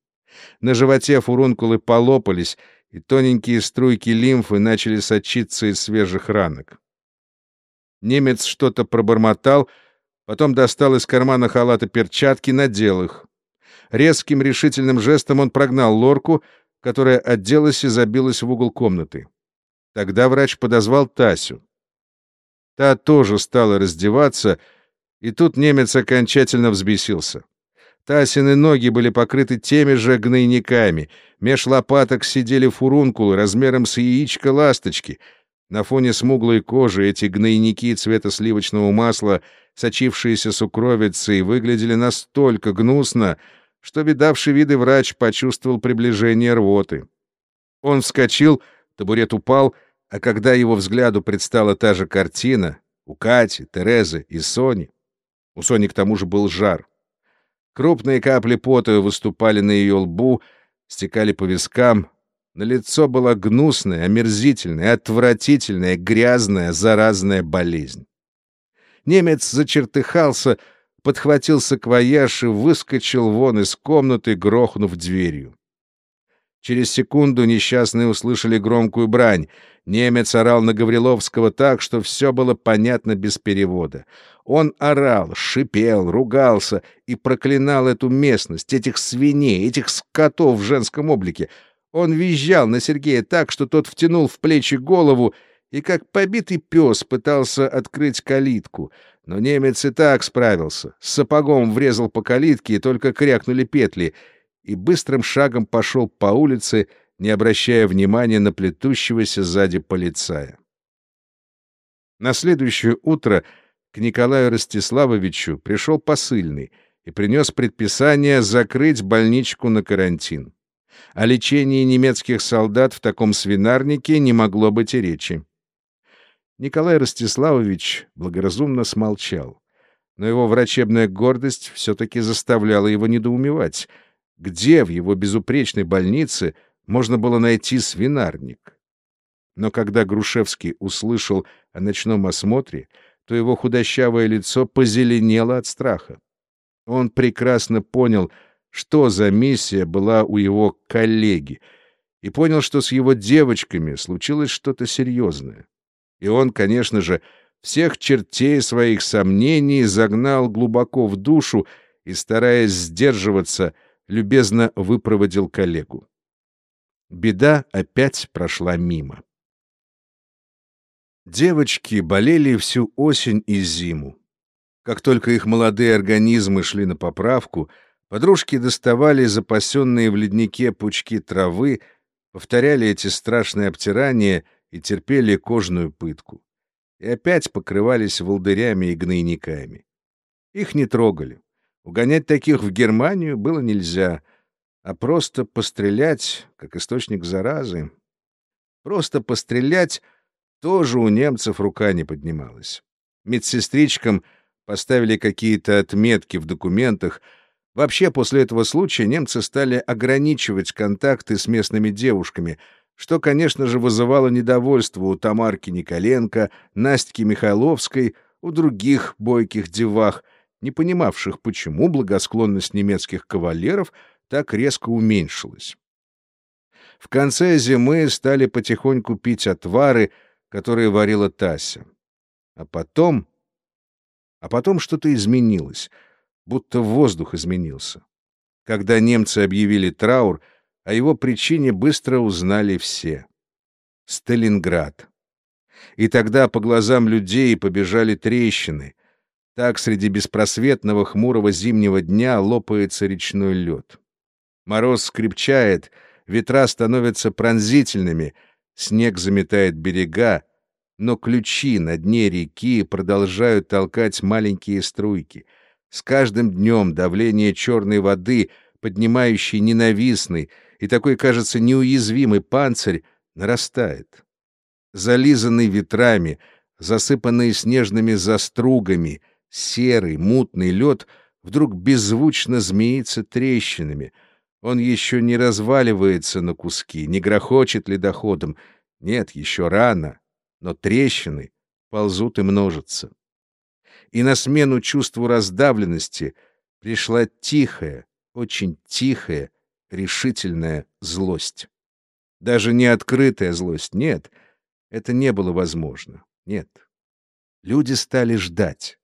S1: На животе фурункулы полопались, и тоненькие струйки лимфы начали сочиться из свежих ранок. Немец что-то пробормотал, потом достал из кармана халата перчатки, надел их. Резким решительным жестом он прогнал лорку, которая отделась и забилась в угол комнаты. Тогда врач подозвал Тасю. Та тоже стала раздеваться, и тут немец окончательно взбесился. Тасины ноги были покрыты теми же гнойниками, меж лопаток сидели фурункулы размером с яичко ласточки. На фоне смуглой кожи эти гнойники цвета сливочного масла, сочившиеся сукровицей, выглядели настолько гнусно, что видавший виды врач почувствовал приближение рвоты. Он вскочил, табурет упал, а когда его взгляду предстала та же картина у Кати, Терезы и Сони, у Сони к тому же был жар. Крупные капли пота выступали на ее лбу, стекали по вискам. На лицо была гнусная, омерзительная, отвратительная, грязная, заразная болезнь. Немец зачертыхался, подхватил саквояж и выскочил вон из комнаты, грохнув дверью. Через секунду несчастные услышали громкую брань. Немец орал на Гавриловского так, что все было понятно без перевода. Он орал, шипел, ругался и проклинал эту местность, этих свиней, этих скотов в женском облике. Он визжал на Сергея так, что тот втянул в плечи голову и, как побитый пес, пытался открыть калитку. Но немец и так справился. С сапогом врезал по калитке, и только крякнули петли — и быстрым шагом пошел по улице, не обращая внимания на плетущегося сзади полицая. На следующее утро к Николаю Ростиславовичу пришел посыльный и принес предписание закрыть больничку на карантин. О лечении немецких солдат в таком свинарнике не могло быть и речи. Николай Ростиславович благоразумно смолчал, но его врачебная гордость все-таки заставляла его недоумевать — где в его безупречной больнице можно было найти свинарник? Но когда Грушевский услышал о ночном осмотре, то его худощавое лицо позеленело от страха. Он прекрасно понял, что за миссия была у его коллеги, и понял, что с его девочками случилось что-то серьезное. И он, конечно же, всех чертей своих сомнений загнал глубоко в душу и, стараясь сдерживаться, — любезно выпроводил коллегу. Беда опять прошла мимо. Девочки болели всю осень и зиму. Как только их молодые организмы шли на поправку, подружки доставали запасенные в леднике пучки травы, повторяли эти страшные обтирания и терпели кожную пытку. И опять покрывались волдырями и гнойниками. Их не трогали. Угонять таких в Германию было нельзя, а просто пострелять, как источник заразы. Просто пострелять тоже у немцев рука не поднималась. Медсестричкам поставили какие-то отметки в документах. Вообще, после этого случая немцы стали ограничивать контакты с местными девушками, что, конечно же, вызывало недовольство у Тамарки Николенко, Настики Михайловской, у других бойких девах — не понимавших, почему благосклонность немецких кавалеров так резко уменьшилась. В конце зимы стали потихоньку пить отвары, которые варила Тася. А потом... А потом что-то изменилось, будто воздух изменился. Когда немцы объявили траур, о его причине быстро узнали все. Сталинград. И тогда по глазам людей побежали трещины, так среди беспросветного хмурого зимнего дня лопается речной лед. Мороз скрипчает, ветра становятся пронзительными, снег заметает берега, но ключи на дне реки продолжают толкать маленькие струйки. С каждым днем давление черной воды, поднимающей ненавистный и такой, кажется, неуязвимый панцирь, нарастает. Зализанный ветрами, засыпанный снежными застругами — Серый, мутный лед вдруг беззвучно змеится трещинами. Он еще не разваливается на куски, не грохочет ледоходом. Нет, еще рано, но трещины ползут и множатся. И на смену чувству раздавленности пришла тихая, очень тихая, решительная злость. Даже не открытая злость, нет, это не было возможно, нет. Люди стали ждать.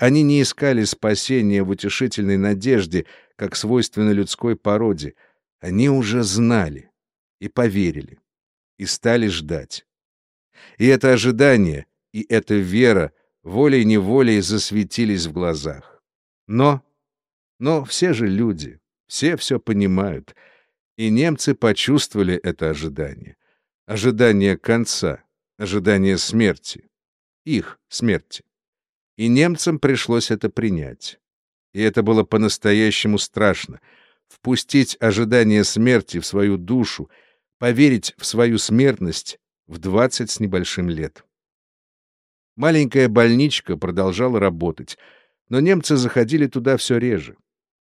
S1: Они не искали спасения в утешительной надежде, как свойственно людской породе. Они уже знали и поверили, и стали ждать. И это ожидание, и эта вера волей-неволей засветились в глазах. Но, но все же люди, все все понимают, и немцы почувствовали это ожидание. Ожидание конца, ожидание смерти. Их смерти. И немцам пришлось это принять. И это было по-настоящему страшно — впустить ожидание смерти в свою душу, поверить в свою смертность в двадцать с небольшим лет. Маленькая больничка продолжала работать, но немцы заходили туда все реже.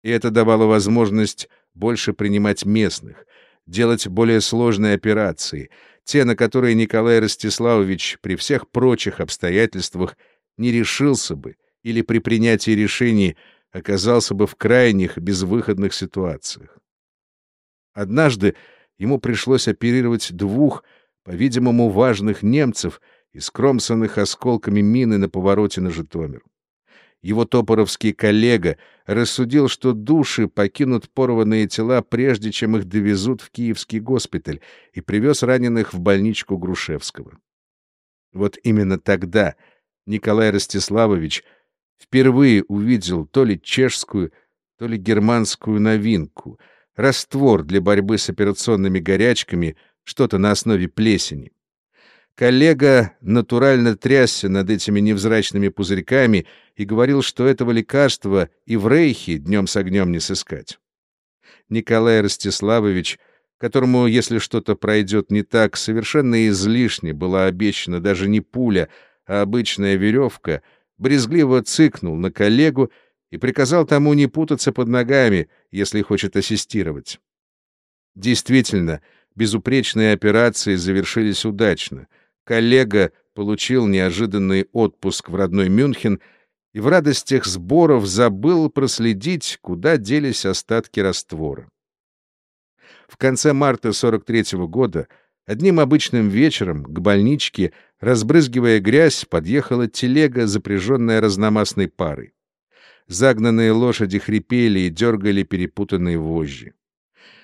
S1: И это давало возможность больше принимать местных, делать более сложные операции, те, на которые Николай Ростиславович при всех прочих обстоятельствах не решился бы или при принятии решений оказался бы в крайних, безвыходных ситуациях. Однажды ему пришлось оперировать двух, по-видимому, важных немцев, искромсанных осколками мины на повороте на Житомир. Его топоровский коллега рассудил, что души покинут порванные тела, прежде чем их довезут в Киевский госпиталь, и привез раненых в больничку Грушевского. Вот именно тогда Николай Ростиславович впервые увидел то ли чешскую, то ли германскую новинку — раствор для борьбы с операционными горячками, что-то на основе плесени. Коллега натурально трясся над этими невзрачными пузырьками и говорил, что этого лекарства и в Рейхе днем с огнем не сыскать. Николай Ростиславович, которому, если что-то пройдет не так, совершенно излишне была обещана даже не пуля, а обычная веревка — брезгливо цыкнул на коллегу и приказал тому не путаться под ногами, если хочет ассистировать. Действительно, безупречные операции завершились удачно. Коллега получил неожиданный отпуск в родной Мюнхен и в радостях сборов забыл проследить, куда делись остатки раствора. В конце марта 43 -го года одним обычным вечером к больничке Разбрызгивая грязь, подъехала телега, запряженная разномастной парой. Загнанные лошади хрипели и дергали перепутанные вожжи.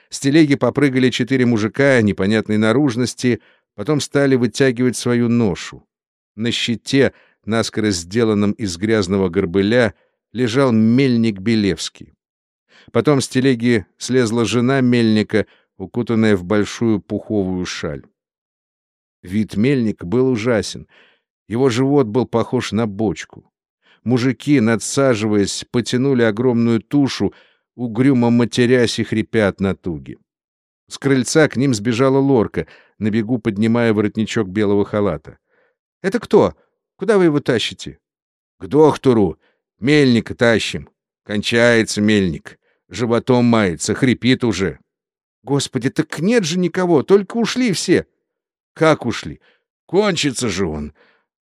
S1: С телеги попрыгали четыре мужика непонятной наружности, потом стали вытягивать свою ношу. На щите, наскоро сделанном из грязного горбыля, лежал мельник Белевский. Потом с телеги слезла жена мельника, укутанная в большую пуховую шаль. Вид мельника был ужасен. Его живот был похож на бочку. Мужики, надсаживаясь, потянули огромную тушу, угрюмо матерясь и хрипя от натуги. С крыльца к ним сбежала лорка, на бегу поднимая воротничок белого халата. — Это кто? Куда вы его тащите? — К доктору. Мельника тащим. Кончается мельник. Животом мается, хрипит уже. — Господи, так нет же никого, только ушли все. Как ушли? Кончится же он.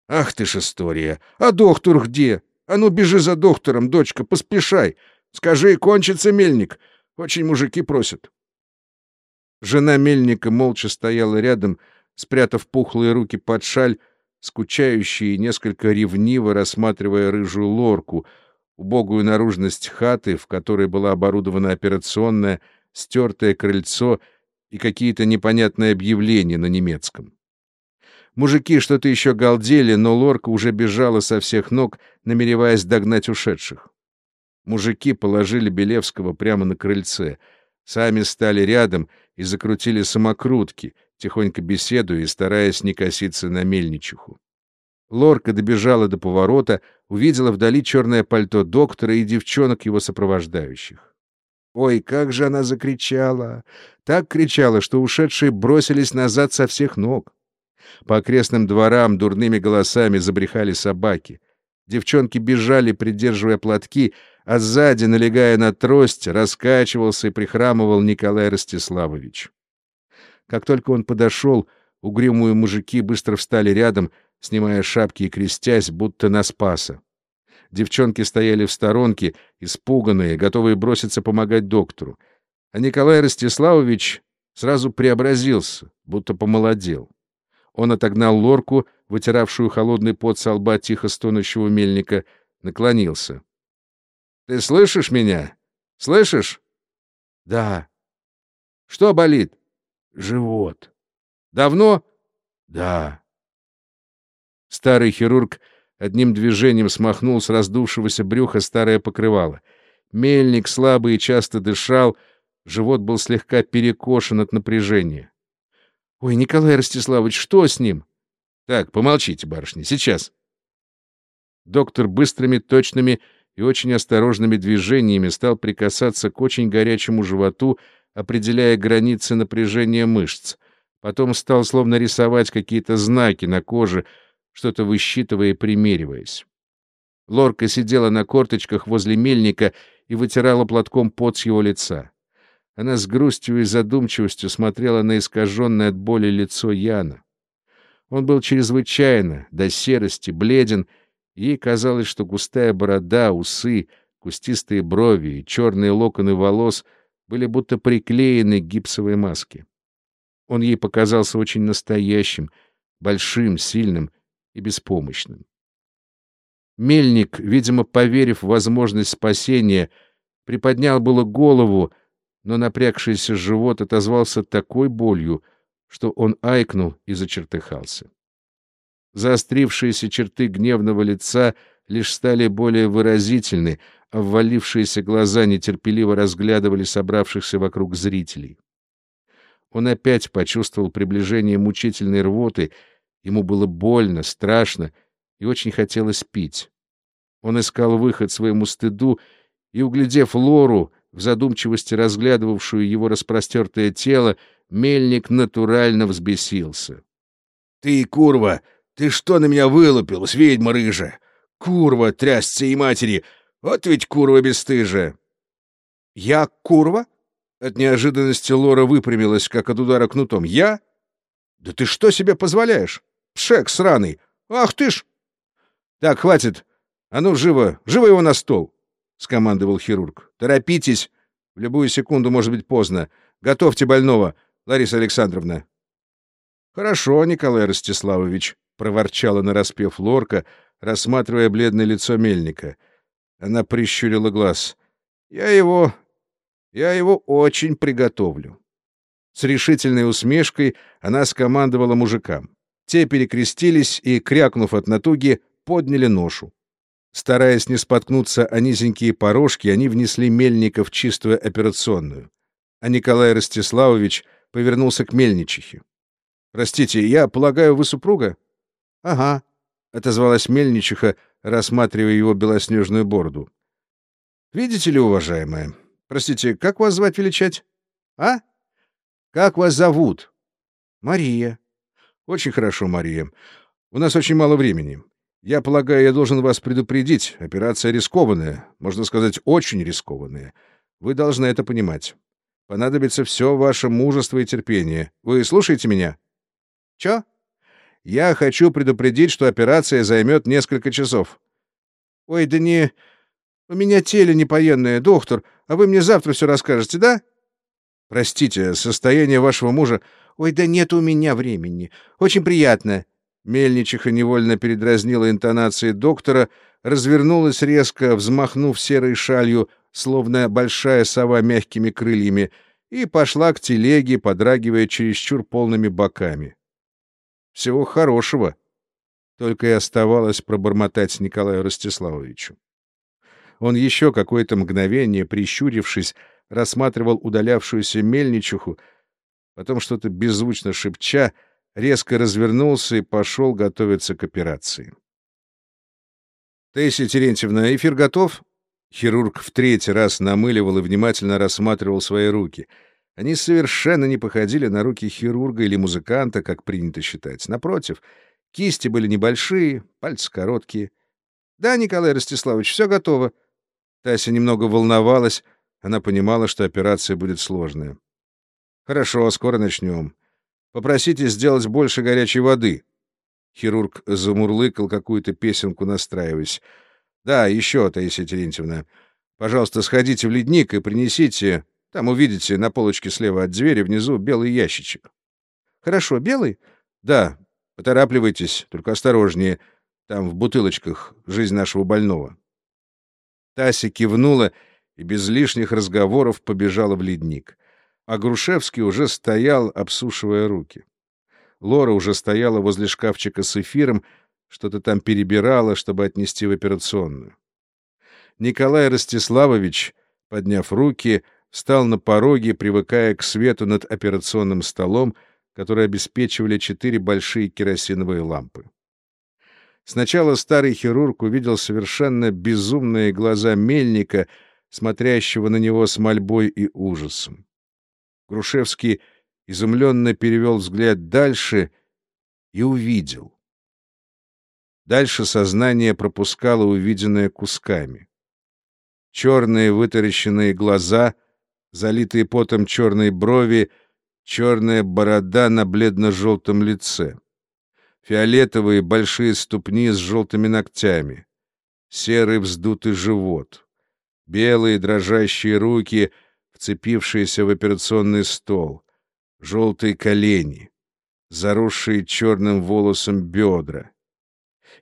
S1: Ах ты ж история. А доктор где? А ну бежи за доктором, дочка, поспешай. Скажи, кончится мельник. Очень мужики просят. Жена мельника молча стояла рядом, спрятав пухлые руки под шаль, скучающие и несколько ревниво рассматривая рыжую лорку, убогую наружность хаты, в которой была оборудована операционная, стертое крыльцо и какие-то непонятные объявления на немецком. Мужики что-то еще галдели, но лорка уже бежала со всех ног, намереваясь догнать ушедших. Мужики положили Белевского прямо на крыльце, сами стали рядом и закрутили самокрутки, тихонько беседуя и стараясь не коситься на мельничиху. Лорка добежала до поворота, увидела вдали черное пальто доктора и девчонок его сопровождающих. Ой, как же она закричала! Так кричала, что ушедшие бросились назад со всех ног. По окрестным дворам дурными голосами забрехали собаки. Девчонки бежали, придерживая платки, а сзади, налегая на трость, раскачивался и прихрамывал Николай Ростиславович. Как только он подошел, угрюмые мужики быстро встали рядом, снимая шапки и крестясь, будто на спаса. Девчонки стояли в сторонке, испуганные, готовые броситься помогать доктору. А Николай Ростиславович сразу преобразился, будто помолодел. Он отогнал лорку, вытиравшую холодный пот со лба тихо стонущего мельника, наклонился. — Ты слышишь меня? Слышишь? — Да. — Что болит? — Живот. — Давно? — Да. Старый хирург одним движением смахнул с раздувшегося брюха старое покрывало. Мельник слабо и часто дышал, живот был слегка перекошен от напряжения. — Ой, Николай Ростиславович, что с ним? — Так, помолчите, барышня, сейчас. Доктор быстрыми, точными и очень осторожными движениями стал прикасаться к очень горячему животу, определяя границы напряжения мышц. Потом стал словно рисовать какие-то знаки на коже, что-то высчитывая и примериваясь. Лорка сидела на корточках возле мельника и вытирала платком пот с его лица. Она с грустью и задумчивостью смотрела на искаженное от боли лицо Яна. Он был чрезвычайно, до серости, бледен, Ей казалось, что густая борода, усы, кустистые брови и черные локоны волос были будто приклеены к гипсовой маске. Он ей показался очень настоящим, большим, сильным и беспомощным. Мельник, видимо, поверив в возможность спасения, приподнял было голову, но напрягшийся живот отозвался такой болью, что он айкнул и зачертыхался. Заострившиеся черты гневного лица лишь стали более выразительны, а ввалившиеся глаза нетерпеливо разглядывали собравшихся вокруг зрителей. Он опять почувствовал приближение мучительной рвоты, ему было больно, страшно и очень хотелось пить. Он искал выход своему стыду и, углядев Лору, в задумчивости разглядывавшую его распростертое тело, мельник натурально взбесился. — Ты, курва, ты что на меня вылупилась, ведьма рыжая? Курва, трясся и матери! Вот ведь курва бесстыжая!» «Я курва?» От неожиданности Лора выпрямилась, как от удара кнутом. «Я? Да ты что себе позволяешь? Пшек сраный! Ах ты ж!» «Так, хватит! А ну, живо! Живо его на стол!» — скомандовал хирург. «Торопитесь! В любую секунду может быть поздно. Готовьте больного, Лариса Александровна». «Хорошо, Николай Ростиславович», — проворчала нараспев Лорка, рассматривая бледное лицо мельника. Она прищурила глаз. «Я его... я его очень приготовлю». С решительной усмешкой она скомандовала мужикам. Те перекрестились и, крякнув от натуги, подняли ношу. Стараясь не споткнуться о низенькие порожки, они внесли мельника в чистую операционную. А Николай Ростиславович повернулся к мельничихе. «Простите, я полагаю, вы супруга?» — Ага, — отозвалась мельничиха, рассматривая его белоснежную бороду. — Видите ли, уважаемая, простите, как вас звать величать? — А? Как вас зовут? — Мария. — Очень хорошо, Мария. У нас очень мало времени. Я полагаю, я должен вас предупредить. Операция рискованная, можно сказать, очень рискованная. Вы должны это понимать. Понадобится все ваше мужество и терпение. Вы слушаете меня? — Чё? Я хочу предупредить, что операция займет несколько часов. Ой, да не... У меня теле непоенное, доктор, а вы мне завтра все расскажете, да? Простите, состояние вашего мужа... Ой, да нет у меня времени. Очень приятно. Мельничиха невольно передразнила интонации доктора, развернулась резко, взмахнув серой шалью, словно большая сова мягкими крыльями, и пошла к телеге, подрагивая чересчур полными боками. Всего хорошего. Только и оставалось пробормотать Николаю Ростиславовичу. Он еще какое-то мгновение, прищурившись, рассматривал удалявшуюся мельничуху, потом что-то беззвучно шепча, резко развернулся и пошел готовиться к операции. «Таисия Терентьевна, эфир готов?» Хирург в третий раз намыливал и внимательно рассматривал свои руки — они совершенно не походили на руки хирурга или музыканта, как принято считать. Напротив, кисти были небольшие, пальцы короткие. «Да, Николай Ростиславович, все готово». Тася немного волновалась. Она понимала, что операция будет сложная. «Хорошо, скоро начнем. Попросите сделать больше горячей воды». Хирург замурлыкал какую-то песенку, настраиваясь. «Да, еще, Таисия Терентьевна. Пожалуйста, сходите в ледник и принесите там увидите на полочке слева от двери внизу белый ящичек. Хорошо, белый? Да. Поторапливайтесь, только осторожнее. Там в бутылочках жизнь нашего больного. Тася кивнула и без лишних разговоров побежала в ледник. А Грушевский уже стоял, обсушивая руки. Лора уже стояла возле шкафчика с эфиром, что-то там перебирала, чтобы отнести в операционную. Николай Ростиславович, подняв руки, встал на пороге, привыкая к свету над операционным столом, который обеспечивали четыре большие керосиновые лампы. Сначала старый хирург увидел совершенно безумные глаза мельника, смотрящего на него с мольбой и ужасом. Грушевский изумленно перевел взгляд дальше и увидел. Дальше сознание пропускало увиденное кусками. Черные вытаращенные глаза, залитые потом черные брови, черная борода на бледно-желтом лице фиолетовые большие ступни с желтыми ногтями, серый вздутый живот, белые дрожащие руки, вцепившиеся в операционный стол, желтые колени, заросшие черным волосом бедра.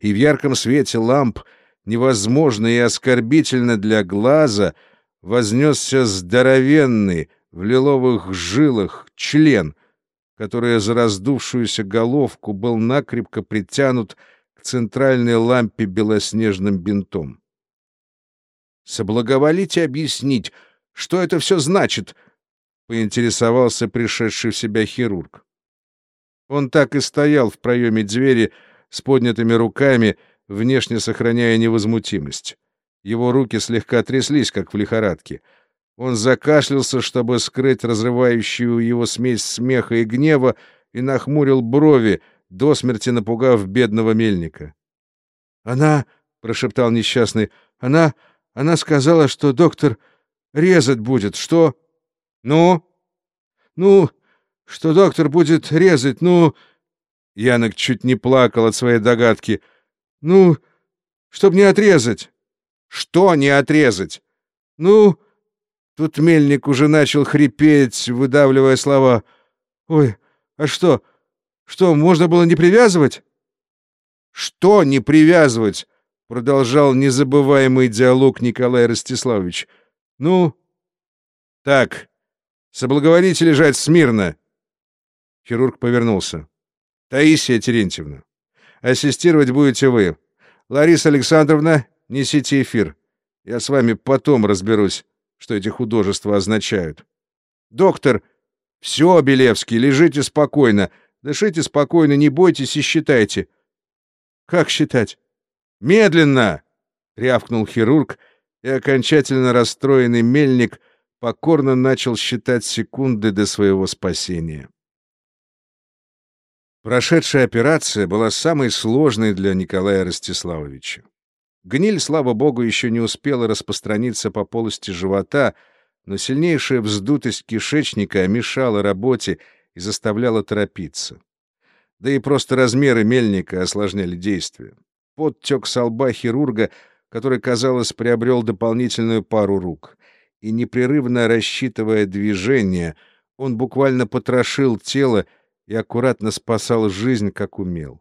S1: И в ярком свете ламп невозможно и оскорбительно для глаза вознесся здоровенный в лиловых жилах член — который за раздувшуюся головку был накрепко притянут к центральной лампе белоснежным бинтом. «Соблаговолите объяснить, что это все значит?» — поинтересовался пришедший в себя хирург. Он так и стоял в проеме двери с поднятыми руками, внешне сохраняя невозмутимость. Его руки слегка тряслись, как в лихорадке — он закашлялся, чтобы скрыть разрывающую его смесь смеха и гнева, и нахмурил брови, до смерти напугав бедного мельника. «Она...» — прошептал несчастный. «Она... она сказала, что доктор резать будет. Что...» «Ну?» «Ну, что доктор будет резать, ну...» Янок чуть не плакал от своей догадки. «Ну, чтоб не отрезать». «Что не отрезать?» «Ну...» Тут мельник уже начал хрипеть, выдавливая слова. «Ой, а что? Что, можно было не привязывать?» «Что не привязывать?» — продолжал незабываемый диалог Николай Ростиславович. «Ну?» «Так, соблаговолите лежать смирно!» Хирург повернулся. «Таисия Терентьевна, ассистировать будете вы. Лариса Александровна, несите эфир. Я с вами потом разберусь что эти художества означают. «Доктор, все, Белевский, лежите спокойно, дышите спокойно, не бойтесь и считайте». «Как считать?» «Медленно!» — рявкнул хирург, и окончательно расстроенный мельник покорно начал считать секунды до своего спасения. Прошедшая операция была самой сложной для Николая Ростиславовича. Гниль, слава богу, еще не успела распространиться по полости живота, но сильнейшая вздутость кишечника мешала работе и заставляла торопиться. Да и просто размеры мельника осложняли действие. Подтек со лба хирурга, который, казалось, приобрел дополнительную пару рук. И, непрерывно рассчитывая движение, он буквально потрошил тело и аккуратно спасал жизнь, как умел.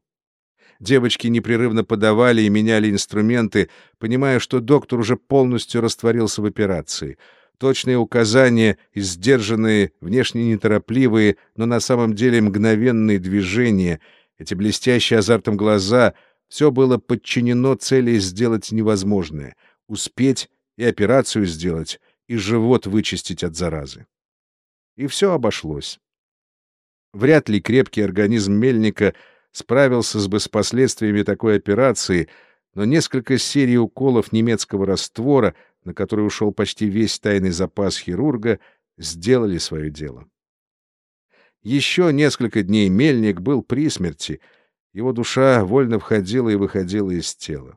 S1: Девочки непрерывно подавали и меняли инструменты, понимая, что доктор уже полностью растворился в операции. Точные указания сдержанные, внешне неторопливые, но на самом деле мгновенные движения, эти блестящие азартом глаза — все было подчинено цели сделать невозможное — успеть и операцию сделать, и живот вычистить от заразы. И все обошлось. Вряд ли крепкий организм мельника — справился бы с последствиями такой операции, но несколько серий уколов немецкого раствора, на который ушел почти весь тайный запас хирурга, сделали свое дело. Еще несколько дней мельник был при смерти, его душа вольно входила и выходила из тела.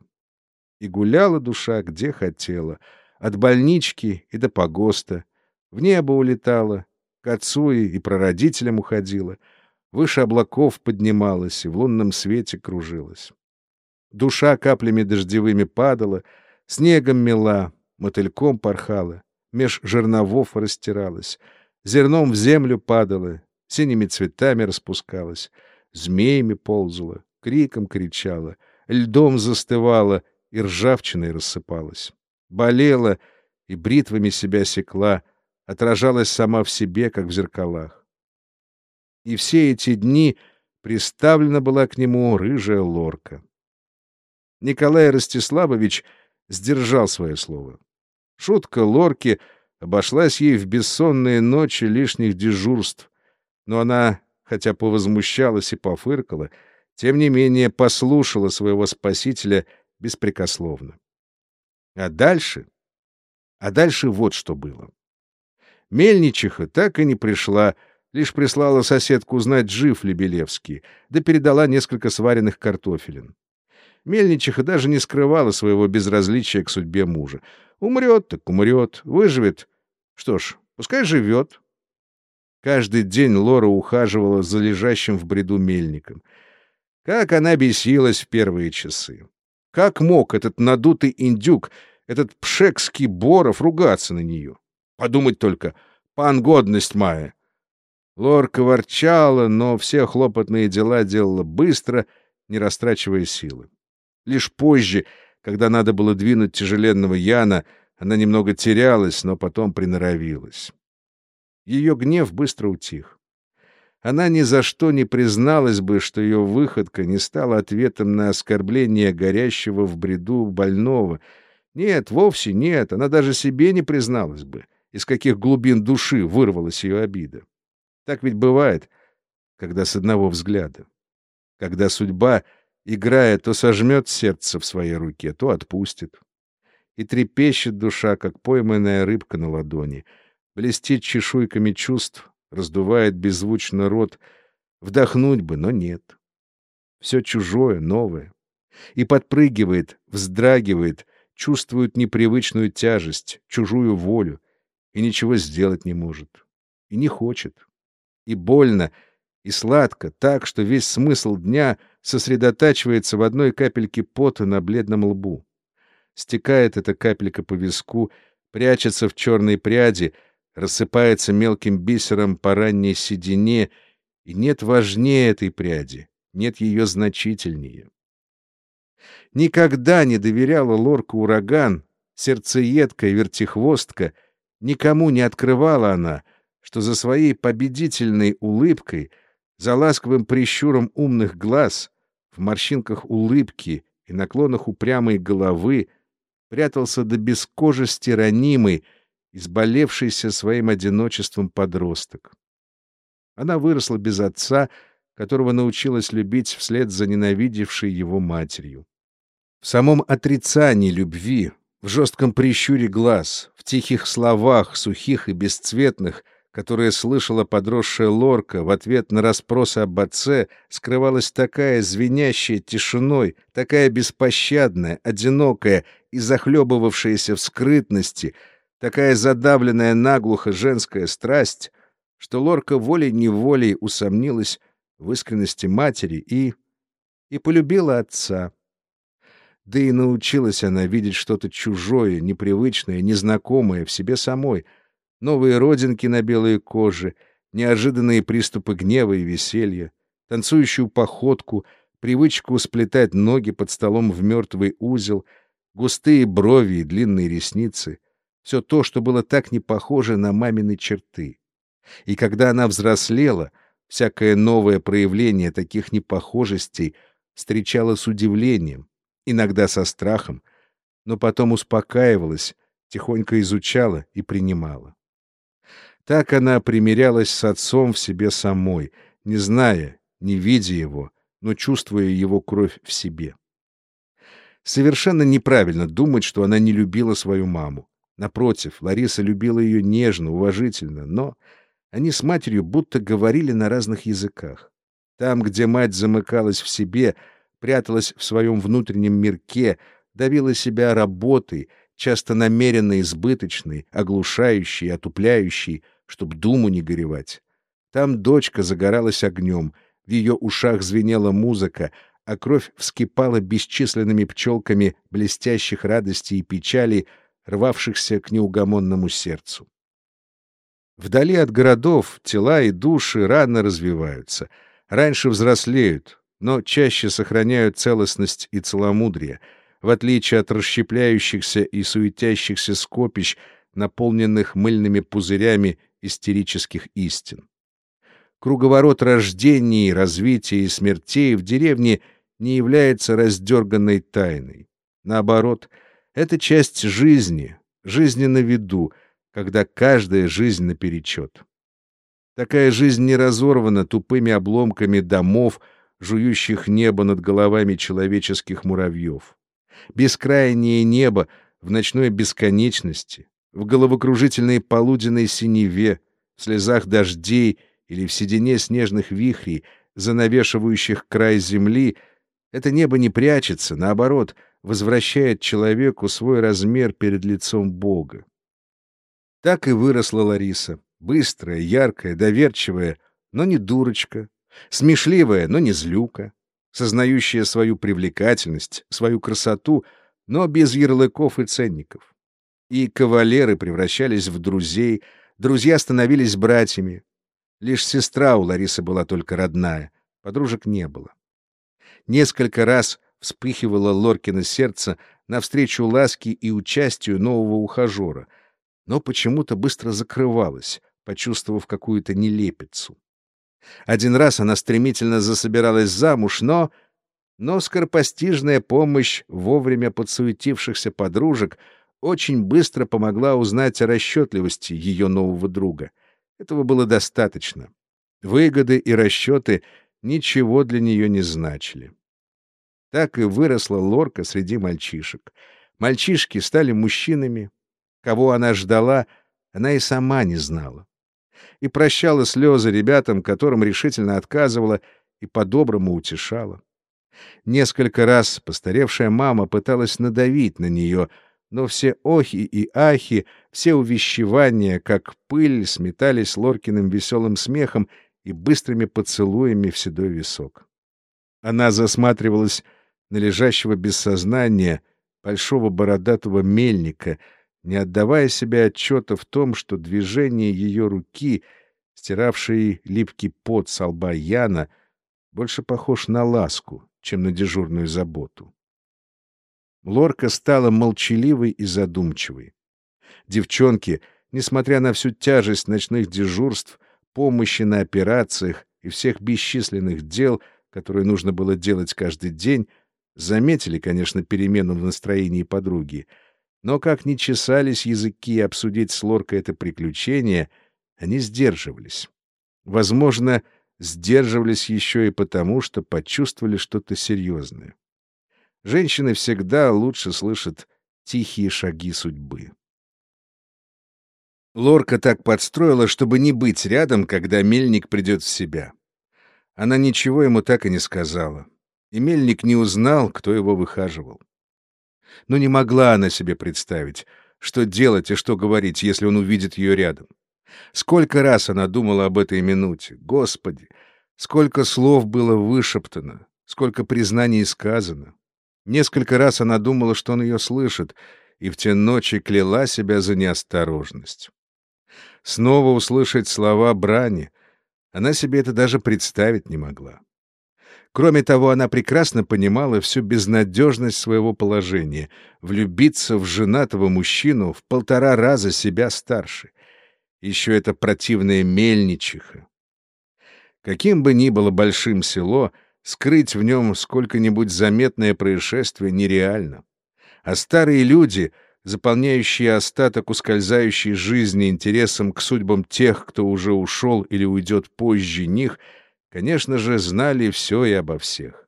S1: И гуляла душа где хотела, от больнички и до погоста, в небо улетала, к отцу и прародителям уходила — выше облаков поднималась и в лунном свете кружилась. Душа каплями дождевыми падала, снегом мела, мотыльком порхала, меж жерновов растиралась, зерном в землю падала, синими цветами распускалась, змеями ползала, криком кричала, льдом застывала и ржавчиной рассыпалась. Болела и бритвами себя секла, отражалась сама в себе, как в зеркалах и все эти дни приставлена была к нему рыжая лорка. Николай Ростиславович сдержал свое слово. Шутка Лорки обошлась ей в бессонные ночи лишних дежурств, но она, хотя повозмущалась и пофыркала, тем не менее послушала своего спасителя беспрекословно. А дальше? А дальше вот что было. Мельничиха так и не пришла, лишь прислала соседку узнать, жив ли Белевский, да передала несколько сваренных картофелин. Мельничиха даже не скрывала своего безразличия к судьбе мужа. Умрет так умрет, выживет. Что ж, пускай живет. Каждый день Лора ухаживала за лежащим в бреду мельником. Как она бесилась в первые часы. Как мог этот надутый индюк, этот пшекский Боров ругаться на нее? Подумать только, пангодность моя. Лорка ворчала, но все хлопотные дела делала быстро, не растрачивая силы. Лишь позже, когда надо было двинуть тяжеленного Яна, она немного терялась, но потом приноровилась. Ее гнев быстро утих. Она ни за что не призналась бы, что ее выходка не стала ответом на оскорбление горящего в бреду больного. Нет, вовсе нет, она даже себе не призналась бы, из каких глубин души вырвалась ее обида. Так ведь бывает, когда с одного взгляда. Когда судьба, играя, то сожмет сердце в своей руке, то отпустит. И трепещет душа, как пойманная рыбка на ладони — блестит чешуйками чувств, раздувает беззвучно рот. Вдохнуть бы, но нет. Все чужое, новое. И подпрыгивает, вздрагивает, чувствует непривычную тяжесть, чужую волю, и ничего сделать не может. И не хочет. И больно, и сладко, так, что весь смысл дня сосредотачивается в одной капельке пота на бледном лбу. Стекает эта капелька по виску, прячется в черной пряди — рассыпается мелким бисером по ранней седине, и нет важнее этой пряди, нет ее значительнее. Никогда не доверяла лорка ураган, сердцеедка и вертихвостка, никому не открывала она, что за своей победительной улыбкой, за ласковым прищуром умных глаз, в морщинках улыбки и наклонах упрямой головы прятался до бескожести ранимый, изболевшийся своим одиночеством подросток. Она выросла без отца, которого научилась любить вслед за ненавидевшей его матерью. В самом отрицании любви, в жестком прищуре глаз, в тихих словах, сухих и бесцветных, которые слышала подросшая Лорка в ответ на расспросы об отце, скрывалась такая звенящая тишиной, такая беспощадная, одинокая и захлебывавшаяся в скрытности — такая задавленная наглухо женская страсть, что Лорка волей-неволей усомнилась в искренности матери и... и полюбила отца. Да и научилась она видеть что-то чужое, непривычное, незнакомое в себе самой, новые родинки на белой коже, неожиданные приступы гнева и веселья, танцующую походку, привычку сплетать ноги под столом в мертвый узел, густые брови и длинные ресницы — все то, что было так не похоже на мамины черты. И когда она взрослела, всякое новое проявление таких непохожестей встречала с удивлением, иногда со страхом, но потом успокаивалась, тихонько изучала и принимала. Так она примирялась с отцом в себе самой, не зная, не видя его, но чувствуя его кровь в себе. Совершенно неправильно думать, что она не любила свою маму. Напротив, Лариса любила ее нежно, уважительно, но они с матерью будто говорили на разных языках. Там, где мать замыкалась в себе, пряталась в своем внутреннем мирке, давила себя работой, часто намеренно избыточной, оглушающей, отупляющей, чтоб думу не горевать. Там дочка загоралась огнем, в ее ушах звенела музыка, а кровь вскипала бесчисленными пчелками блестящих радостей и печалей, рвавшихся к неугомонному сердцу. Вдали от городов тела и души рано развиваются, раньше взрослеют, но чаще сохраняют целостность и целомудрие, в отличие от расщепляющихся и суетящихся скопищ, наполненных мыльными пузырями истерических истин. Круговорот рождений, развития и смертей в деревне не является раздерганной тайной. Наоборот, это часть жизни, жизни на виду, когда каждая жизнь наперечет. Такая жизнь не разорвана тупыми обломками домов, жующих небо над головами человеческих муравьев. Бескрайнее небо в ночной бесконечности, в головокружительной полуденной синеве, в слезах дождей или в седине снежных вихрей, занавешивающих край земли, это небо не прячется, наоборот, возвращает человеку свой размер перед лицом Бога. Так и выросла Лариса, быстрая, яркая, доверчивая, но не дурочка, смешливая, но не злюка, сознающая свою привлекательность, свою красоту, но без ярлыков и ценников. И кавалеры превращались в друзей, друзья становились братьями. Лишь сестра у Ларисы была только родная, подружек не было. Несколько раз вспыхивало Лоркино сердце навстречу ласке и участию нового ухажера, но почему-то быстро закрывалось, почувствовав какую-то нелепицу. Один раз она стремительно засобиралась замуж, но... Но скоропостижная помощь вовремя подсуетившихся подружек очень быстро помогла узнать о расчетливости ее нового друга. Этого было достаточно. Выгоды и расчеты ничего для нее не значили. Так и выросла Лорка среди мальчишек. Мальчишки стали мужчинами. Кого она ждала, она и сама не знала и прощала слезы ребятам, которым решительно отказывала и по-доброму утешала. Несколько раз постаревшая мама пыталась надавить на нее, но все охи и ахи, все увещевания, как пыль, сметались Лоркиным веселым смехом и быстрыми поцелуями в седой висок. Она засматривалась на лежащего без сознания большого бородатого мельника — не отдавая себе отчета в том, что движение ее руки, стиравшей липкий пот со лба Яна, больше похож на ласку, чем на дежурную заботу. Лорка стала молчаливой и задумчивой. Девчонки, несмотря на всю тяжесть ночных дежурств, помощи на операциях и всех бесчисленных дел, которые нужно было делать каждый день, заметили, конечно, перемену в настроении подруги — но как ни чесались языки обсудить с Лоркой это приключение, они сдерживались. Возможно, сдерживались еще и потому, что почувствовали что-то серьезное. Женщины всегда лучше слышат тихие шаги судьбы. Лорка так подстроила, чтобы не быть рядом, когда мельник придет в себя. Она ничего ему так и не сказала. И мельник не узнал, кто его выхаживал но не могла она себе представить, что делать и что говорить, если он увидит ее рядом. Сколько раз она думала об этой минуте. Господи, сколько слов было вышептано, сколько признаний сказано. Несколько раз она думала, что он ее слышит, и в те ночи кляла себя за неосторожность. Снова услышать слова брани, она себе это даже представить не могла. Кроме того, она прекрасно понимала всю безнадежность своего положения — влюбиться в женатого мужчину в полтора раза себя старше. Еще это противная мельничиха. Каким бы ни было большим село, скрыть в нем сколько-нибудь заметное происшествие нереально. А старые люди, заполняющие остаток ускользающей жизни интересом к судьбам тех, кто уже ушел или уйдет позже них — конечно же, знали все и обо всех.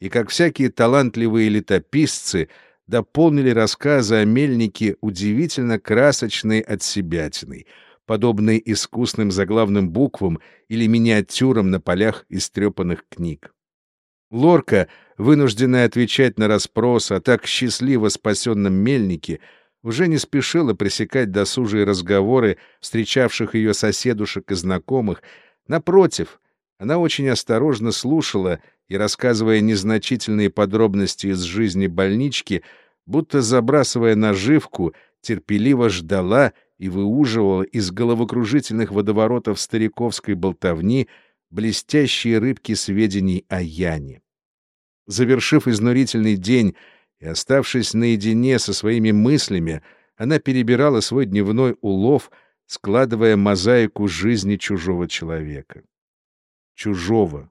S1: И, как всякие талантливые летописцы, дополнили рассказы о мельнике удивительно красочной отсебятиной, подобной искусным заглавным буквам или миниатюрам на полях истрепанных книг. Лорка, вынужденная отвечать на расспрос о так счастливо спасенном мельнике, уже не спешила пресекать досужие разговоры встречавших ее соседушек и знакомых. Напротив, она очень осторожно слушала и, рассказывая незначительные подробности из жизни больнички, будто забрасывая наживку, терпеливо ждала и выуживала из головокружительных водоворотов стариковской болтовни блестящие рыбки сведений о Яне. Завершив изнурительный день и оставшись наедине со своими мыслями, она перебирала свой дневной улов, складывая мозаику жизни чужого человека чужого.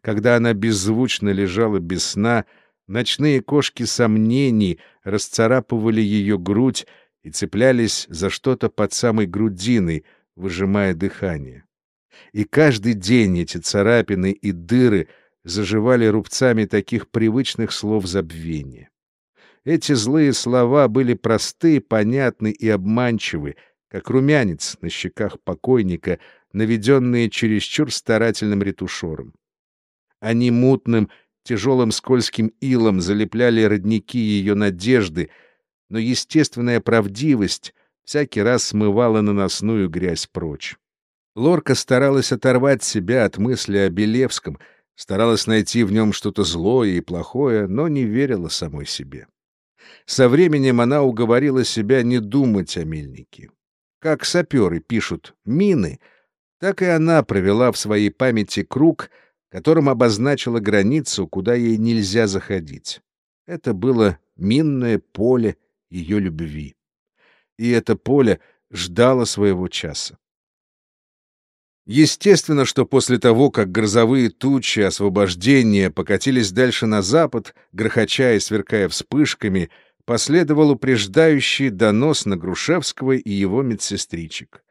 S1: Когда она беззвучно лежала без сна, ночные кошки сомнений расцарапывали ее грудь и цеплялись за что-то под самой грудиной, выжимая дыхание. И каждый день эти царапины и дыры заживали рубцами таких привычных слов забвения. Эти злые слова были просты, понятны и обманчивы, как румянец на щеках покойника, наведенные чересчур старательным ретушером. Они мутным, тяжелым скользким илом залепляли родники ее надежды, но естественная правдивость всякий раз смывала наносную грязь прочь. Лорка старалась оторвать себя от мысли о Белевском, старалась найти в нем что-то злое и плохое, но не верила самой себе. Со временем она уговорила себя не думать о мельнике. Как саперы пишут «мины», так и она провела в своей памяти круг, которым обозначила границу, куда ей нельзя заходить. Это было минное поле ее любви. И это поле ждало своего часа. Естественно, что после того, как грозовые тучи освобождения покатились дальше на запад, грохоча и сверкая вспышками, последовал упреждающий донос на Грушевского и его медсестричек.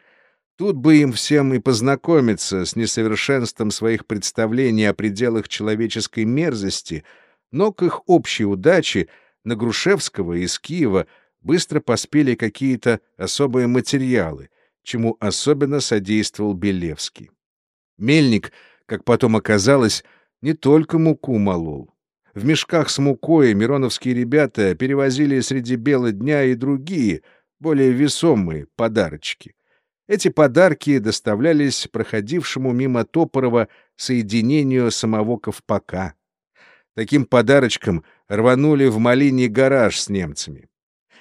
S1: Тут бы им всем и познакомиться с несовершенством своих представлений о пределах человеческой мерзости, но к их общей удаче на Грушевского из Киева быстро поспели какие-то особые материалы, чему особенно содействовал Белевский. Мельник, как потом оказалось, не только муку молол. В мешках с мукой мироновские ребята перевозили среди бела дня и другие, более весомые подарочки. Эти подарки доставлялись проходившему мимо Топорова соединению самого Ковпака. Таким подарочком рванули в Малине гараж с немцами.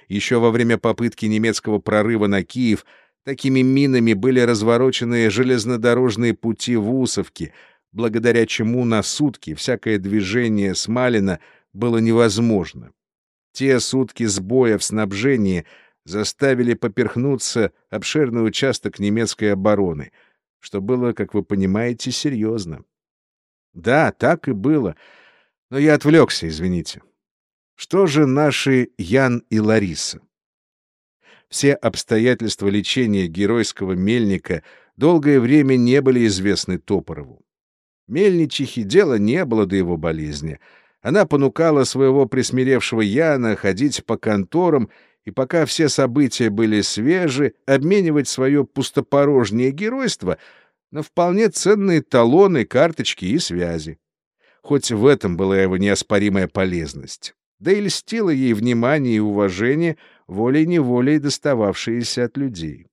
S1: Еще во время попытки немецкого прорыва на Киев – Такими минами были разворочены железнодорожные пути в Усовке, благодаря чему на сутки всякое движение с Малина было невозможно. Те сутки сбоя в снабжении заставили поперхнуться обширный участок немецкой обороны, что было, как вы понимаете, серьезно. Да, так и было, но я отвлекся, извините. Что же наши Ян и Лариса? Все обстоятельства лечения геройского мельника долгое время не были известны Топорову. Мельничихе дела не было до его болезни. Она понукала своего присмиревшего Яна ходить по конторам и пока все события были свежи, обменивать свое пустопорожнее геройство на вполне ценные талоны, карточки и связи. Хоть в этом была его неоспоримая полезность. Да и льстило ей внимание и уважение — волей-неволей достававшиеся от людей.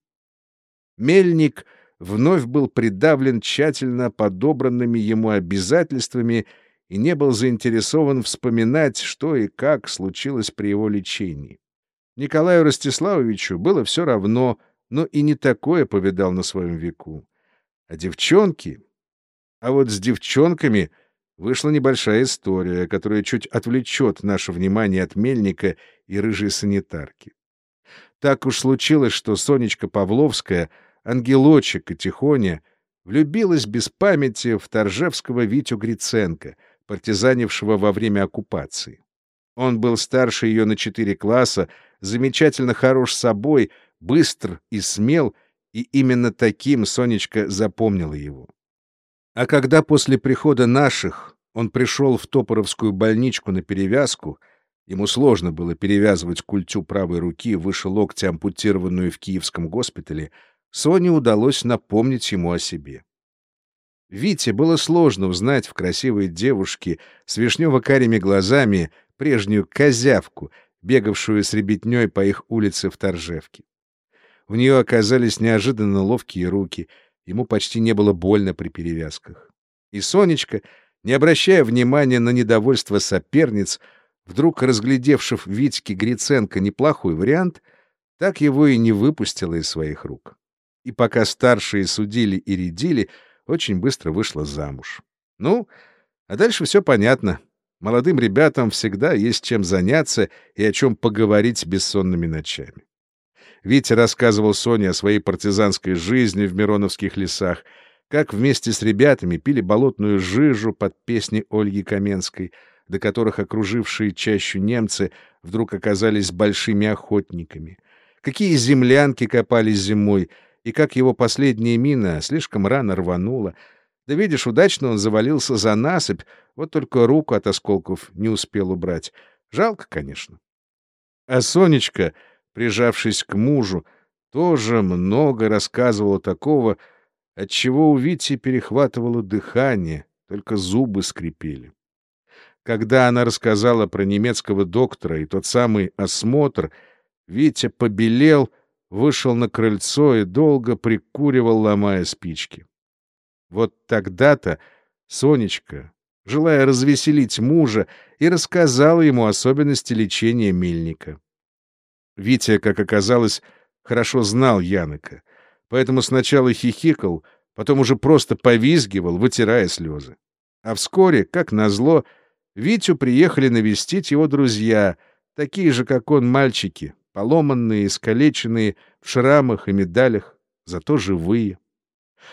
S1: Мельник вновь был придавлен тщательно подобранными ему обязательствами и не был заинтересован вспоминать, что и как случилось при его лечении. Николаю Ростиславовичу было все равно, но и не такое повидал на своем веку. А девчонки... А вот с девчонками вышла небольшая история, которая чуть отвлечет наше внимание от мельника и рыжей санитарки. Так уж случилось, что Сонечка Павловская, ангелочек и Тихоня, влюбилась без памяти в Торжевского Витю Гриценко, партизанившего во время оккупации. Он был старше ее на четыре класса, замечательно хорош собой, быстр и смел, и именно таким Сонечка запомнила его. А когда после прихода наших он пришел в Топоровскую больничку на перевязку — Ему сложно было перевязывать культю правой руки выше локтя, ампутированную в киевском госпитале. Соне удалось напомнить ему о себе. Вите было сложно узнать в красивой девушке с вишнево-карими глазами прежнюю козявку, бегавшую с ребятней по их улице в Торжевке. В нее оказались неожиданно ловкие руки, ему почти не было больно при перевязках. И Сонечка, не обращая внимания на недовольство соперниц, вдруг разглядевшив Витьке Гриценко неплохой вариант, так его и не выпустила из своих рук. И пока старшие судили и рядили, очень быстро вышла замуж. Ну, а дальше все понятно. Молодым ребятам всегда есть чем заняться и о чем поговорить бессонными ночами. Витя рассказывал Соне о своей партизанской жизни в Мироновских лесах, как вместе с ребятами пили болотную жижу под песни Ольги Каменской, до которых окружившие чащу немцы вдруг оказались большими охотниками, какие землянки копались зимой, и как его последняя мина слишком рано рванула. Да видишь, удачно он завалился за насыпь, вот только руку от осколков не успел убрать. Жалко, конечно. А Сонечка, прижавшись к мужу, тоже много рассказывала такого, отчего у Вити перехватывало дыхание, только зубы скрипели. Когда она рассказала про немецкого доктора и тот самый осмотр, Витя побелел, вышел на крыльцо и долго прикуривал, ломая спички. Вот тогда-то Сонечка, желая развеселить мужа, и рассказала ему особенности лечения мельника. Витя, как оказалось, хорошо знал Янока, поэтому сначала хихикал, потом уже просто повизгивал, вытирая слезы. А вскоре, как назло, Витю приехали навестить его друзья, такие же, как он, мальчики, поломанные, искалеченные, в шрамах и медалях, зато живые.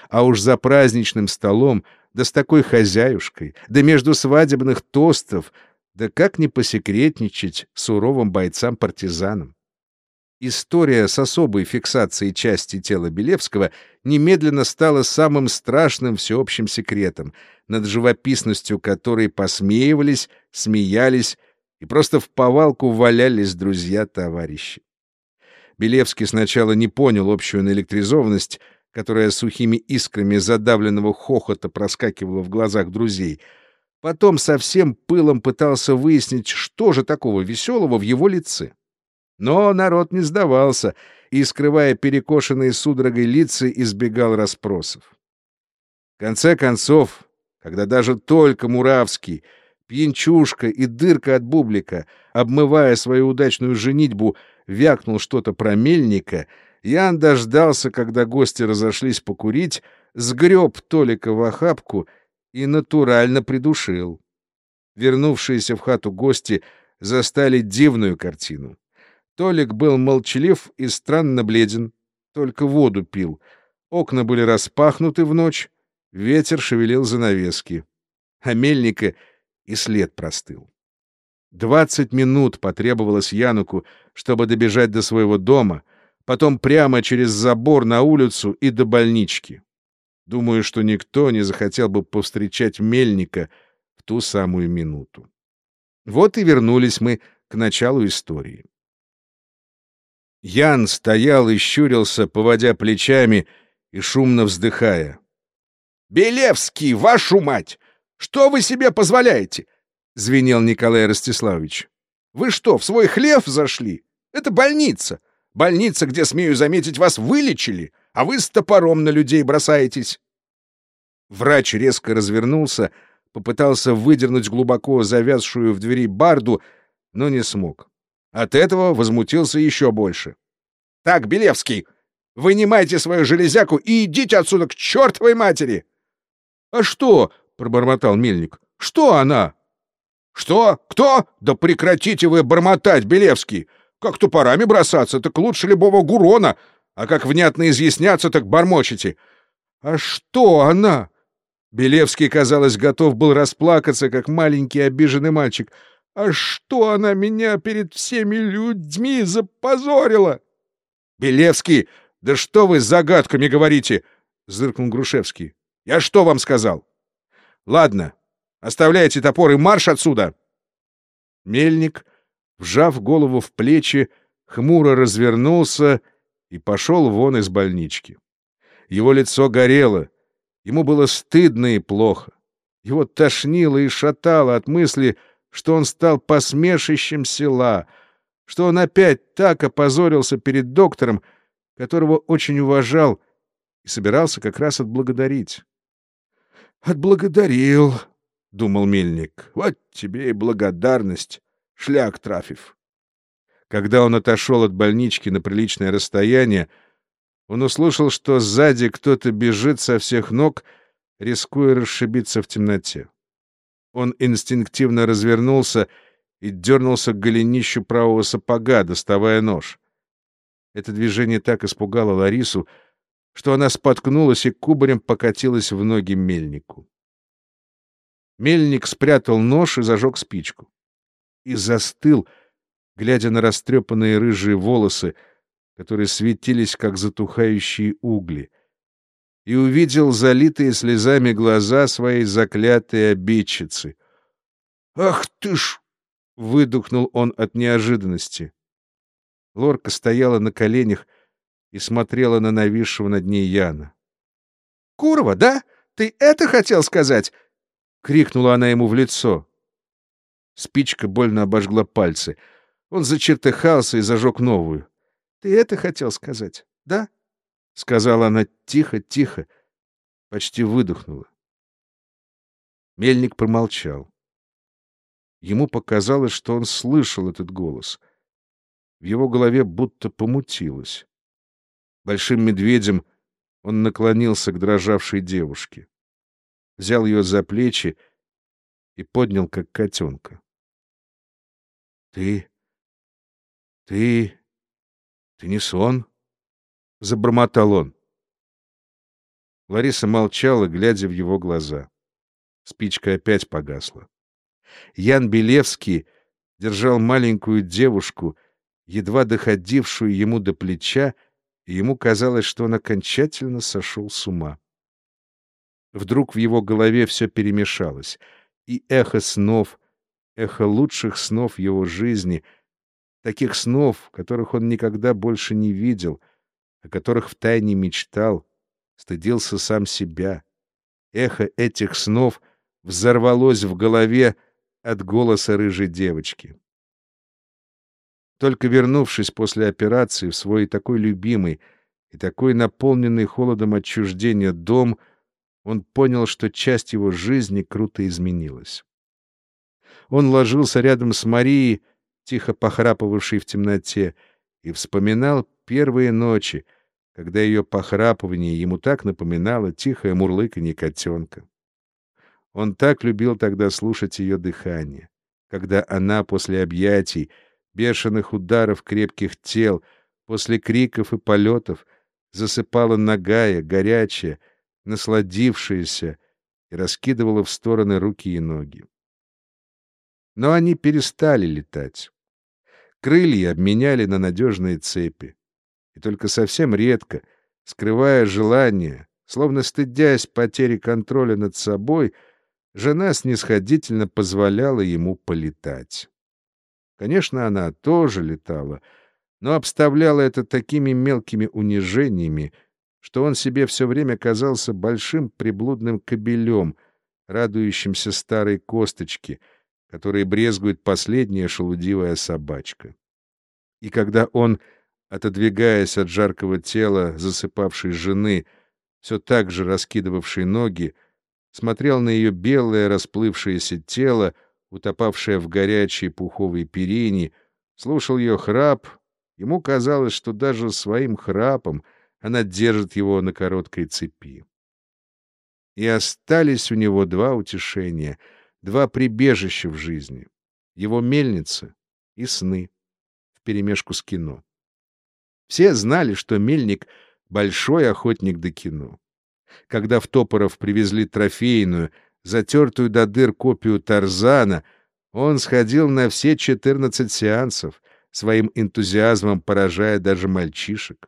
S1: А уж за праздничным столом, да с такой хозяюшкой, да между свадебных тостов, да как не посекретничать суровым бойцам-партизанам. История с особой фиксацией части тела Белевского немедленно стала самым страшным всеобщим секретом, над живописностью которой посмеивались, смеялись и просто в повалку валялись друзья-товарищи. Белевский сначала не понял общую наэлектризованность, которая сухими искрами задавленного хохота проскакивала в глазах друзей. Потом со всем пылом пытался выяснить, что же такого веселого в его лице. Но народ не сдавался и, скрывая перекошенные судорогой лица, избегал расспросов. В конце концов, когда даже только Муравский, пьянчушка и дырка от бублика, обмывая свою удачную женитьбу, вякнул что-то про мельника, Ян дождался, когда гости разошлись покурить, сгреб Толика в охапку и натурально придушил. Вернувшиеся в хату гости застали дивную картину. Толик был молчалив и странно бледен, только воду пил. Окна были распахнуты в ночь, ветер шевелил занавески. А мельника и след простыл. Двадцать минут потребовалось Януку, чтобы добежать до своего дома, потом прямо через забор на улицу и до больнички. Думаю, что никто не захотел бы повстречать мельника в ту самую минуту. Вот и вернулись мы к началу истории. Ян стоял и щурился, поводя плечами и шумно вздыхая. «Белевский, вашу мать! Что вы себе позволяете?» — звенел Николай Ростиславович. «Вы что, в свой хлев зашли? Это больница. Больница, где, смею заметить, вас вылечили, а вы с топором на людей бросаетесь». Врач резко развернулся, попытался выдернуть глубоко завязшую в двери барду, но не смог. От этого возмутился еще больше. «Так, Белевский, вынимайте свою железяку и идите отсюда к чертовой матери!» «А что?» — пробормотал мельник. «Что она?» «Что? Кто? Да прекратите вы бормотать, Белевский! Как тупорами бросаться, так лучше любого гурона, а как внятно изъясняться, так бормочете. А что она?» Белевский, казалось, готов был расплакаться, как маленький обиженный мальчик. А что она меня перед всеми людьми запозорила? — Белевский, да что вы загадками говорите? — зыркнул Грушевский. — Я что вам сказал? — Ладно, оставляйте топор и марш отсюда! Мельник, вжав голову в плечи, хмуро развернулся и пошел вон из больнички. Его лицо горело, ему было стыдно и плохо. Его тошнило и шатало от мысли, что он стал посмешищем села, что он опять так опозорился перед доктором, которого очень уважал и собирался как раз отблагодарить. «Отблагодарил», — думал мельник, — «вот тебе и благодарность, шляк трафив». Когда он отошел от больнички на приличное расстояние, он услышал, что сзади кто-то бежит со всех ног, рискуя расшибиться в темноте. Он инстинктивно развернулся и дернулся к голенищу правого сапога, доставая нож. Это движение так испугало Ларису, что она споткнулась и кубарем покатилась в ноги мельнику. Мельник спрятал нож и зажег спичку. И застыл, глядя на растрепанные рыжие волосы, которые светились, как затухающие угли, и увидел залитые слезами глаза своей заклятой обидчицы. «Ах ты ж!» — выдохнул он от неожиданности. Лорка стояла на коленях и смотрела на нависшего над ней Яна. «Курва, да? Ты это хотел сказать?» — крикнула она ему в лицо. Спичка больно обожгла пальцы. Он зачертыхался и зажег новую. «Ты это хотел сказать, да?» — сказала она тихо-тихо, почти выдохнула. Мельник промолчал. Ему показалось, что он слышал этот голос. В его голове будто помутилось. Большим медведем он наклонился к дрожавшей девушке, взял ее за плечи и поднял, как котенка. — Ты... ты... ты не сон? — забормотал он. Лариса молчала, глядя в его глаза. Спичка опять погасла. Ян Белевский держал маленькую девушку, едва доходившую ему до плеча, и ему казалось, что он окончательно сошел с ума. Вдруг в его голове все перемешалось, и эхо снов, эхо лучших снов его жизни, таких снов, которых он никогда больше не видел, о которых втайне мечтал, стыдился сам себя. Эхо этих снов взорвалось в голове, от голоса рыжей девочки. Только вернувшись после операции в свой такой любимый и такой наполненный холодом отчуждения дом, он понял, что часть его жизни круто изменилась. Он ложился рядом с Марией, тихо похрапывавшей в темноте, и вспоминал первые ночи, когда ее похрапывание ему так напоминало тихое мурлыканье котенка. Он так любил тогда слушать ее дыхание, когда она после объятий, бешеных ударов крепких тел, после криков и полетов засыпала нагая, горячая, насладившаяся и раскидывала в стороны руки и ноги. Но они перестали летать. Крылья обменяли на надежные цепи. И только совсем редко, скрывая желание, словно стыдясь потери контроля над собой, — жена снисходительно позволяла ему полетать. Конечно, она тоже летала, но обставляла это такими мелкими унижениями, что он себе все время казался большим приблудным кобелем, радующимся старой косточке, которой брезгует последняя шелудивая собачка. И когда он, отодвигаясь от жаркого тела засыпавшей жены, все так же раскидывавшей ноги, смотрел на ее белое расплывшееся тело, утопавшее в горячей пуховой перине, слушал ее храп. Ему казалось, что даже своим храпом она держит его на короткой цепи. И остались у него два утешения, два прибежища в жизни. Его мельница и сны вперемешку с кино. Все знали, что мельник — большой охотник до кино. Когда в Топоров привезли трофейную, затертую до дыр копию Тарзана, он сходил на все четырнадцать сеансов, своим энтузиазмом поражая даже мальчишек.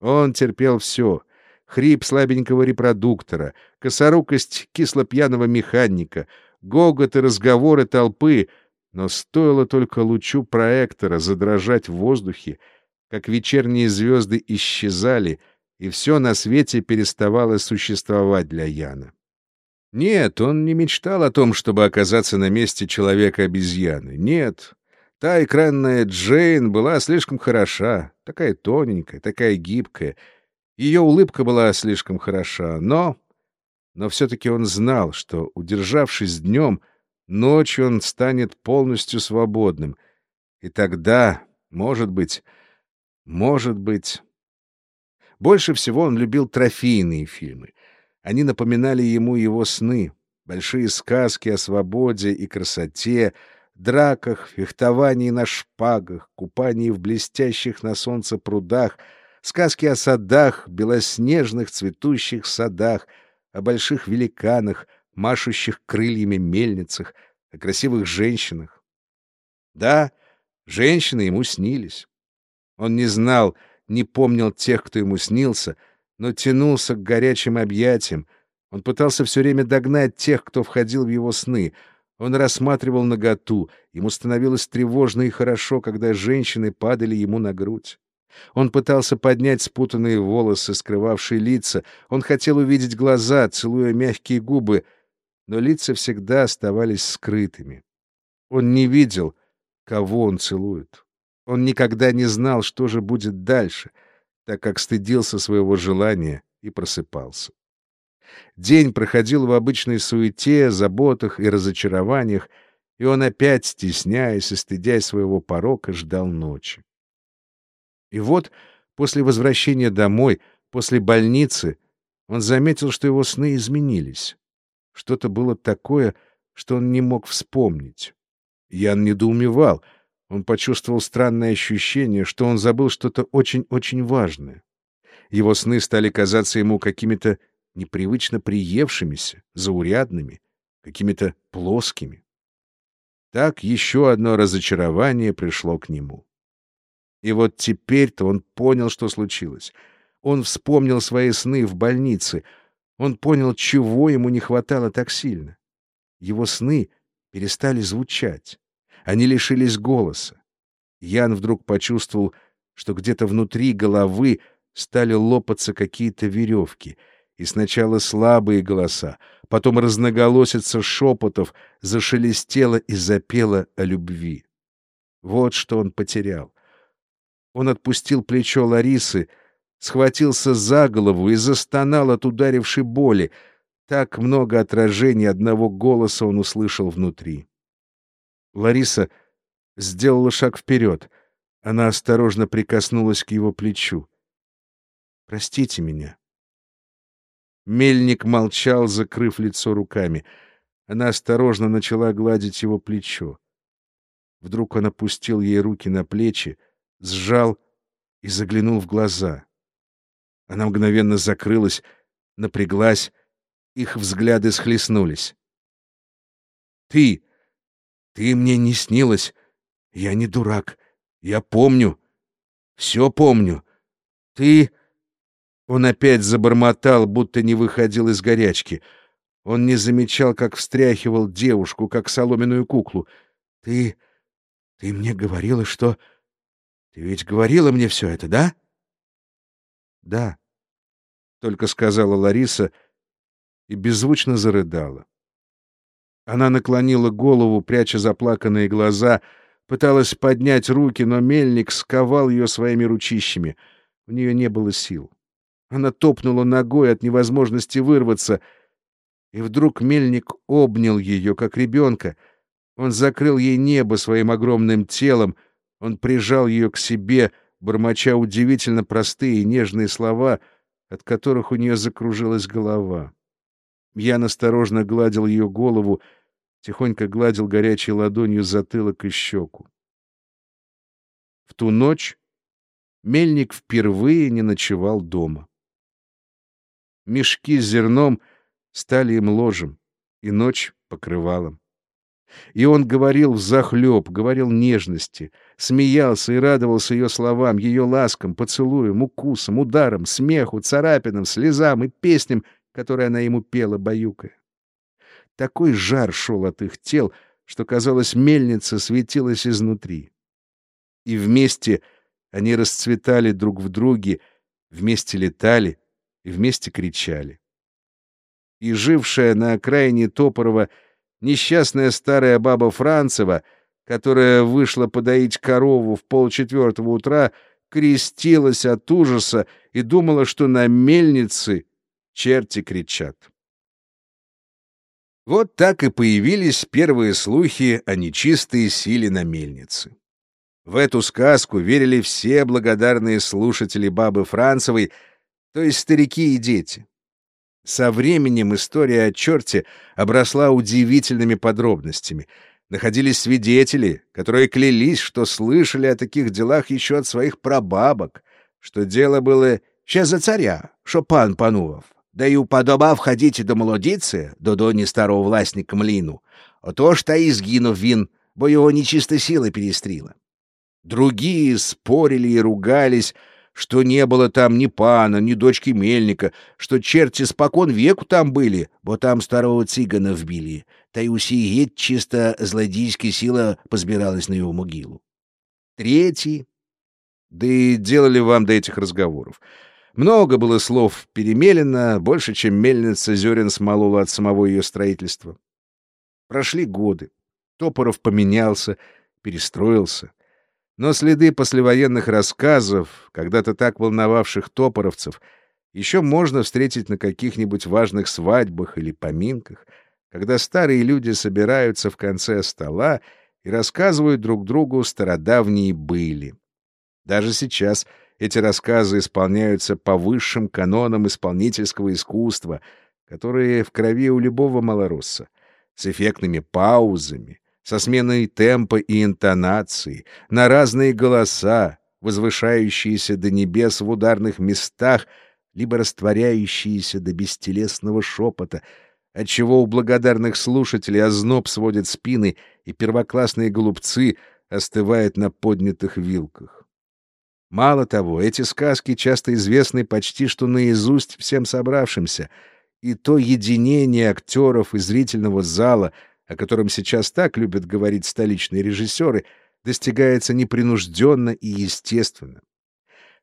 S1: Он терпел все — хрип слабенького репродуктора, косорукость кислопьяного механика, гогот и разговоры толпы, но стоило только лучу проектора задрожать в воздухе, как вечерние звезды исчезали — и все на свете переставало существовать для Яна. Нет, он не мечтал о том, чтобы оказаться на месте человека-обезьяны. Нет, та экранная Джейн была слишком хороша, такая тоненькая, такая гибкая. Ее улыбка была слишком хороша, но... Но все-таки он знал, что, удержавшись днем, ночью он станет полностью свободным. И тогда, может быть, может быть... Больше всего он любил трофейные фильмы. Они напоминали ему его сны, большие сказки о свободе и красоте, драках, фехтовании на шпагах, купании в блестящих на солнце прудах, Сказки о садах, белоснежных цветущих садах, о больших великанах, машущих крыльями мельницах, о красивых женщинах. Да, женщины ему снились. Он не знал, не помнил тех, кто ему снился, но тянулся к горячим объятиям. Он пытался все время догнать тех, кто входил в его сны. Он рассматривал наготу. Ему становилось тревожно и хорошо, когда женщины падали ему на грудь. Он пытался поднять спутанные волосы, скрывавшие лица. Он хотел увидеть глаза, целуя мягкие губы, но лица всегда оставались скрытыми. Он не видел, кого он целует. Он никогда не знал, что же будет дальше, так как стыдился своего желания и просыпался. День проходил в обычной суете, заботах и разочарованиях, и он опять, стесняясь и стыдясь своего порока, ждал ночи. И вот, после возвращения домой, после больницы, он заметил, что его сны изменились. Что-то было такое, что он не мог вспомнить. Ян недоумевал. Он почувствовал странное ощущение, что он забыл что-то очень-очень важное. Его сны стали казаться ему какими-то непривычно приевшимися, заурядными, какими-то плоскими. Так еще одно разочарование пришло к нему. И вот теперь-то он понял, что случилось. Он вспомнил свои сны в больнице. Он понял, чего ему не хватало так сильно. Его сны перестали звучать. Они лишились голоса. Ян вдруг почувствовал, что где-то внутри головы стали лопаться какие-то веревки, и сначала слабые голоса, потом разноголосица шепотов зашелестела и запела о любви. Вот что он потерял. Он отпустил плечо Ларисы, схватился за голову и застонал от ударившей боли. Так много отражений одного голоса он услышал внутри. Лариса сделала шаг вперед. Она осторожно прикоснулась к его плечу. «Простите меня». Мельник молчал, закрыв лицо руками. Она осторожно начала гладить его плечо. Вдруг он опустил ей руки на плечи, сжал и заглянул в глаза. Она мгновенно закрылась, напряглась, их взгляды схлестнулись. «Ты! Ты мне не снилась! Я не дурак! Я помню! Все помню! Ты...» Он опять забормотал, будто не выходил из горячки. Он не замечал, как встряхивал девушку, как соломенную куклу. «Ты... ты мне говорила, что...» Ты ведь говорила мне все это, да? Да, только сказала Лариса и беззвучно зарыдала. Она наклонила голову, пряча заплаканные глаза, пыталась поднять руки, но мельник сковал ее своими ручищами. У нее не было сил. Она топнула ногой от невозможности вырваться, и вдруг мельник обнял ее, как ребенка. Он закрыл ей небо своим огромным телом — он прижал ее к себе, бормоча удивительно простые и нежные слова, от которых у нее закружилась голова. Я осторожно гладил ее голову, тихонько гладил горячей ладонью затылок и щеку. В ту ночь мельник впервые не ночевал дома. Мешки с зерном стали им ложем, и ночь покрывалом. И он говорил взахлеб, говорил нежности, смеялся и радовался ее словам, ее ласкам, поцелуям, укусам, ударам, смеху, царапинам, слезам и песням, которые она ему пела, баюкая. Такой жар шел от их тел, что, казалось, мельница светилась изнутри. И вместе они расцветали друг в друге, вместе летали и вместе кричали. И жившая на окраине Топорова несчастная старая баба Францева, которая вышла подоить корову в полчетвертого утра, крестилась от ужаса и думала, что на мельнице черти кричат. Вот так и появились первые слухи о нечистой силе на мельнице. В эту сказку верили все благодарные слушатели бабы Францевой, то есть старики и дети. Со временем история о черте обросла удивительными подробностями. Находились свидетели, которые клялись, что слышали о таких делах еще от своих прабабок,
S2: что дело было ще за царя, що пан панував, да й уподобав ходити до молодиці, до доні старого власника мліну. Отож та і згинув він, бо його нечиста сила перестріла. Другие спорили и ругались, что не было там ни пана, ни дочки мельника, что черти спокон веку там были, бо там старого цыгана вбили, та и усиеть чисто злодейская сила позбиралась на его могилу. Третий.
S1: Да и делали вам до этих разговоров. Много было слов перемелено, больше, чем мельница зерен смолола от самого ее строительства. Прошли годы. Топоров поменялся, перестроился. Но следы послевоенных рассказов, когда-то так волновавших топоровцев, еще можно встретить на каких-нибудь важных свадьбах или поминках, когда старые люди собираются в конце стола и рассказывают друг другу стародавние были. Даже сейчас эти рассказы исполняются по высшим канонам исполнительского искусства, которые в крови у любого малоросса, с эффектными паузами, со сменой темпа и интонации, на разные голоса, возвышающиеся до небес в ударных местах, либо растворяющиеся до бестелесного шепота, отчего у благодарных слушателей озноб сводит спины, и первоклассные голубцы остывают на поднятых вилках. Мало того, эти сказки часто известны почти что наизусть всем собравшимся, и то единение актеров и зрительного зала — о котором сейчас так любят говорить столичные режиссеры, достигается непринужденно и естественно.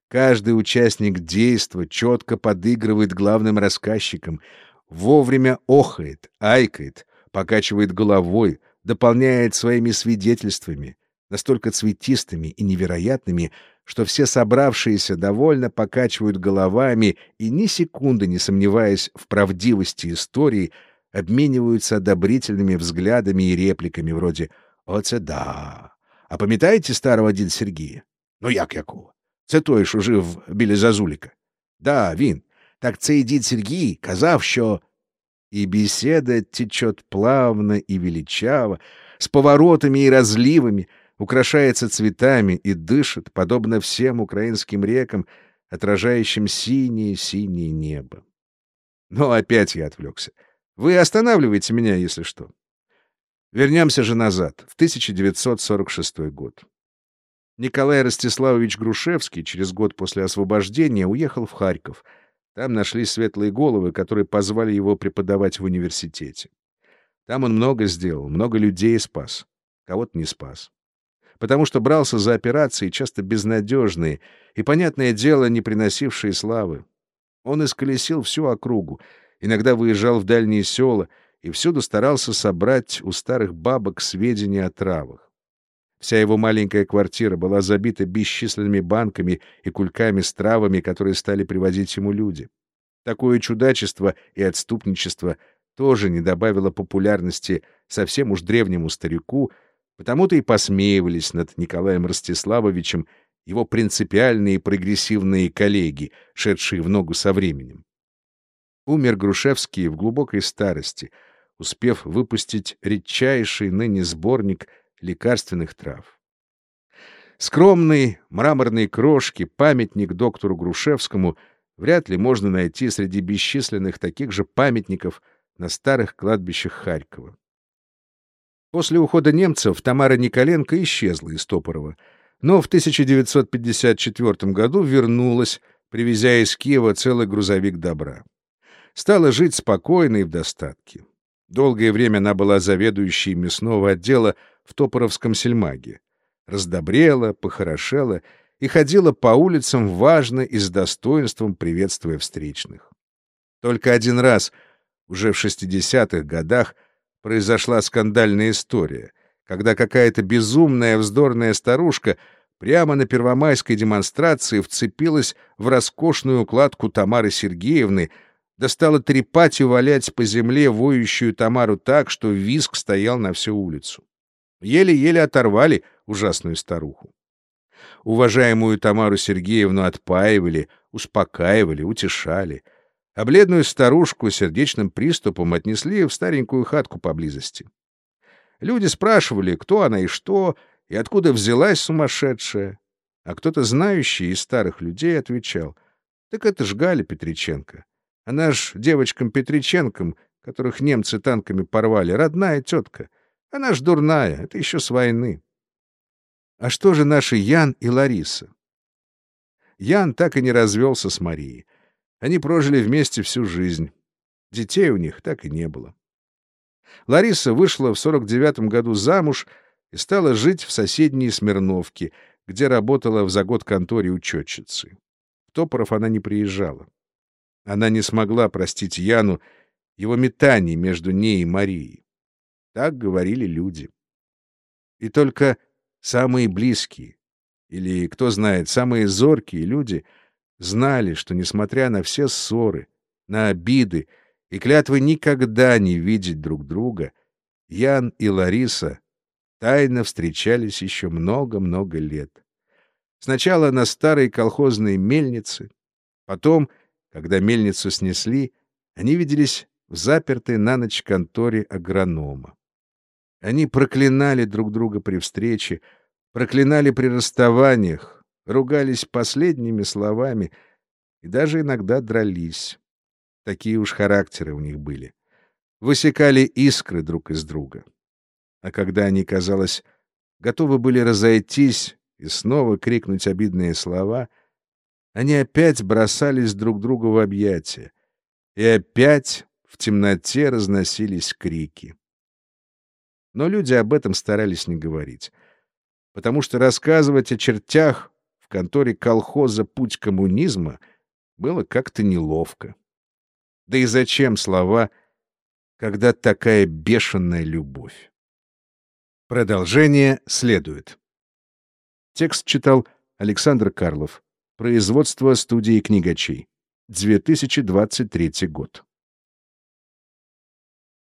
S1: Каждый участник действа четко подыгрывает главным рассказчикам, вовремя охает, айкает, покачивает головой, дополняет своими свидетельствами, настолько цветистыми и невероятными, что все собравшиеся довольно покачивают головами и ни секунды не сомневаясь в правдивости истории, обмениваются одобрительными взглядами и репликами вроде «Оце да! А пам'ятаєте старого дід Сергія? Ну як якого? Це той, що жив біля Зазуліка. Да, він. Так цей дід Сергій казав, що... И беседа течет плавно и величаво, с поворотами и разливами, украшается цветами и дышит, подобно всем украинским рекам, отражающим синее-синее небо. Но опять я отвлекся. Вы останавливаете меня, если что. Вернемся же назад, в 1946 год. Николай Ростиславович Грушевский через год после освобождения уехал в Харьков. Там нашлись светлые головы, которые позвали его преподавать в университете. Там он много сделал, много людей спас, кого-то не спас. Потому что брался за операции, часто безнадежные и, понятное дело, не приносившие славы. Он исколесил всю округу, иногда выезжал в дальние села и всюду старался собрать у старых бабок сведения о травах. Вся его маленькая квартира была забита бесчисленными банками и кульками с травами, которые стали привозить ему люди. Такое чудачество и отступничество тоже не добавило популярности совсем уж древнему старику, потому-то и посмеивались над Николаем Ростиславовичем его принципиальные прогрессивные коллеги, шедшие в ногу со временем. Умер Грушевский в глубокой старости, успев выпустить редчайший ныне сборник лекарственных трав. Скромный, мраморный крошки, памятник доктору Грушевскому вряд ли можно найти среди бесчисленных таких же памятников на старых кладбищах Харькова. После ухода немцев Тамара Николенко исчезла из Топорова, но в 1954 году вернулась, привезя из Киева целый грузовик добра стала жить спокойно и в достатке. Долгое время она была заведующей мясного отдела в Топоровском сельмаге. Раздобрела, похорошела и ходила по улицам важно и с достоинством приветствуя встречных. Только один раз, уже в 60-х годах, произошла скандальная история, когда какая-то безумная вздорная старушка прямо на первомайской демонстрации вцепилась в роскошную укладку Тамары Сергеевны, да стала трепать и валять по земле воющую Тамару так, что виск стоял на всю улицу. Еле-еле оторвали ужасную старуху. Уважаемую Тамару Сергеевну отпаивали, успокаивали, утешали, а бледную старушку сердечным приступом отнесли в старенькую хатку поблизости. Люди спрашивали, кто она и что, и откуда взялась сумасшедшая. А кто-то знающий из старых людей отвечал, «Так это ж Галя Петриченко. Она ж девочкам Петриченкам, которых немцы танками порвали, родная тетка. Она ж дурная, это еще с войны». А что же наши Ян и Лариса? Ян так и не развелся с Марией. Они прожили вместе всю жизнь. Детей у них так и не было. Лариса вышла в 49-м году замуж и стала жить в соседней Смирновке, где работала в загод-конторе учетчицы. В Топоров она не приезжала. Она не смогла простить Яну его метаний между ней и Марией. Так говорили люди. И только самые близкие, или, кто знает, самые зоркие люди знали, что, несмотря на все ссоры, на обиды и клятвы никогда не видеть друг друга, Ян и Лариса тайно встречались еще много-много лет. Сначала на старой колхозной мельнице, потом, когда мельницу снесли, они виделись в запертой на ночь конторе агронома. Они проклинали друг друга при встрече, проклинали при расставаниях, ругались последними словами и даже иногда дрались. Такие уж характеры у них были. Высекали искры друг из друга. А когда они, казалось, готовы были разойтись и снова крикнуть обидные слова, они опять бросались друг другу в объятия, и опять в темноте разносились крики. Но люди об этом старались не говорить, потому что рассказывать о чертях в конторе колхоза «Путь коммунизма» было как-то неловко. Да и зачем слова, когда такая бешеная любовь? Продолжение следует. Текст читал Александр Карлов. Производство студии книгачей. 2023 год.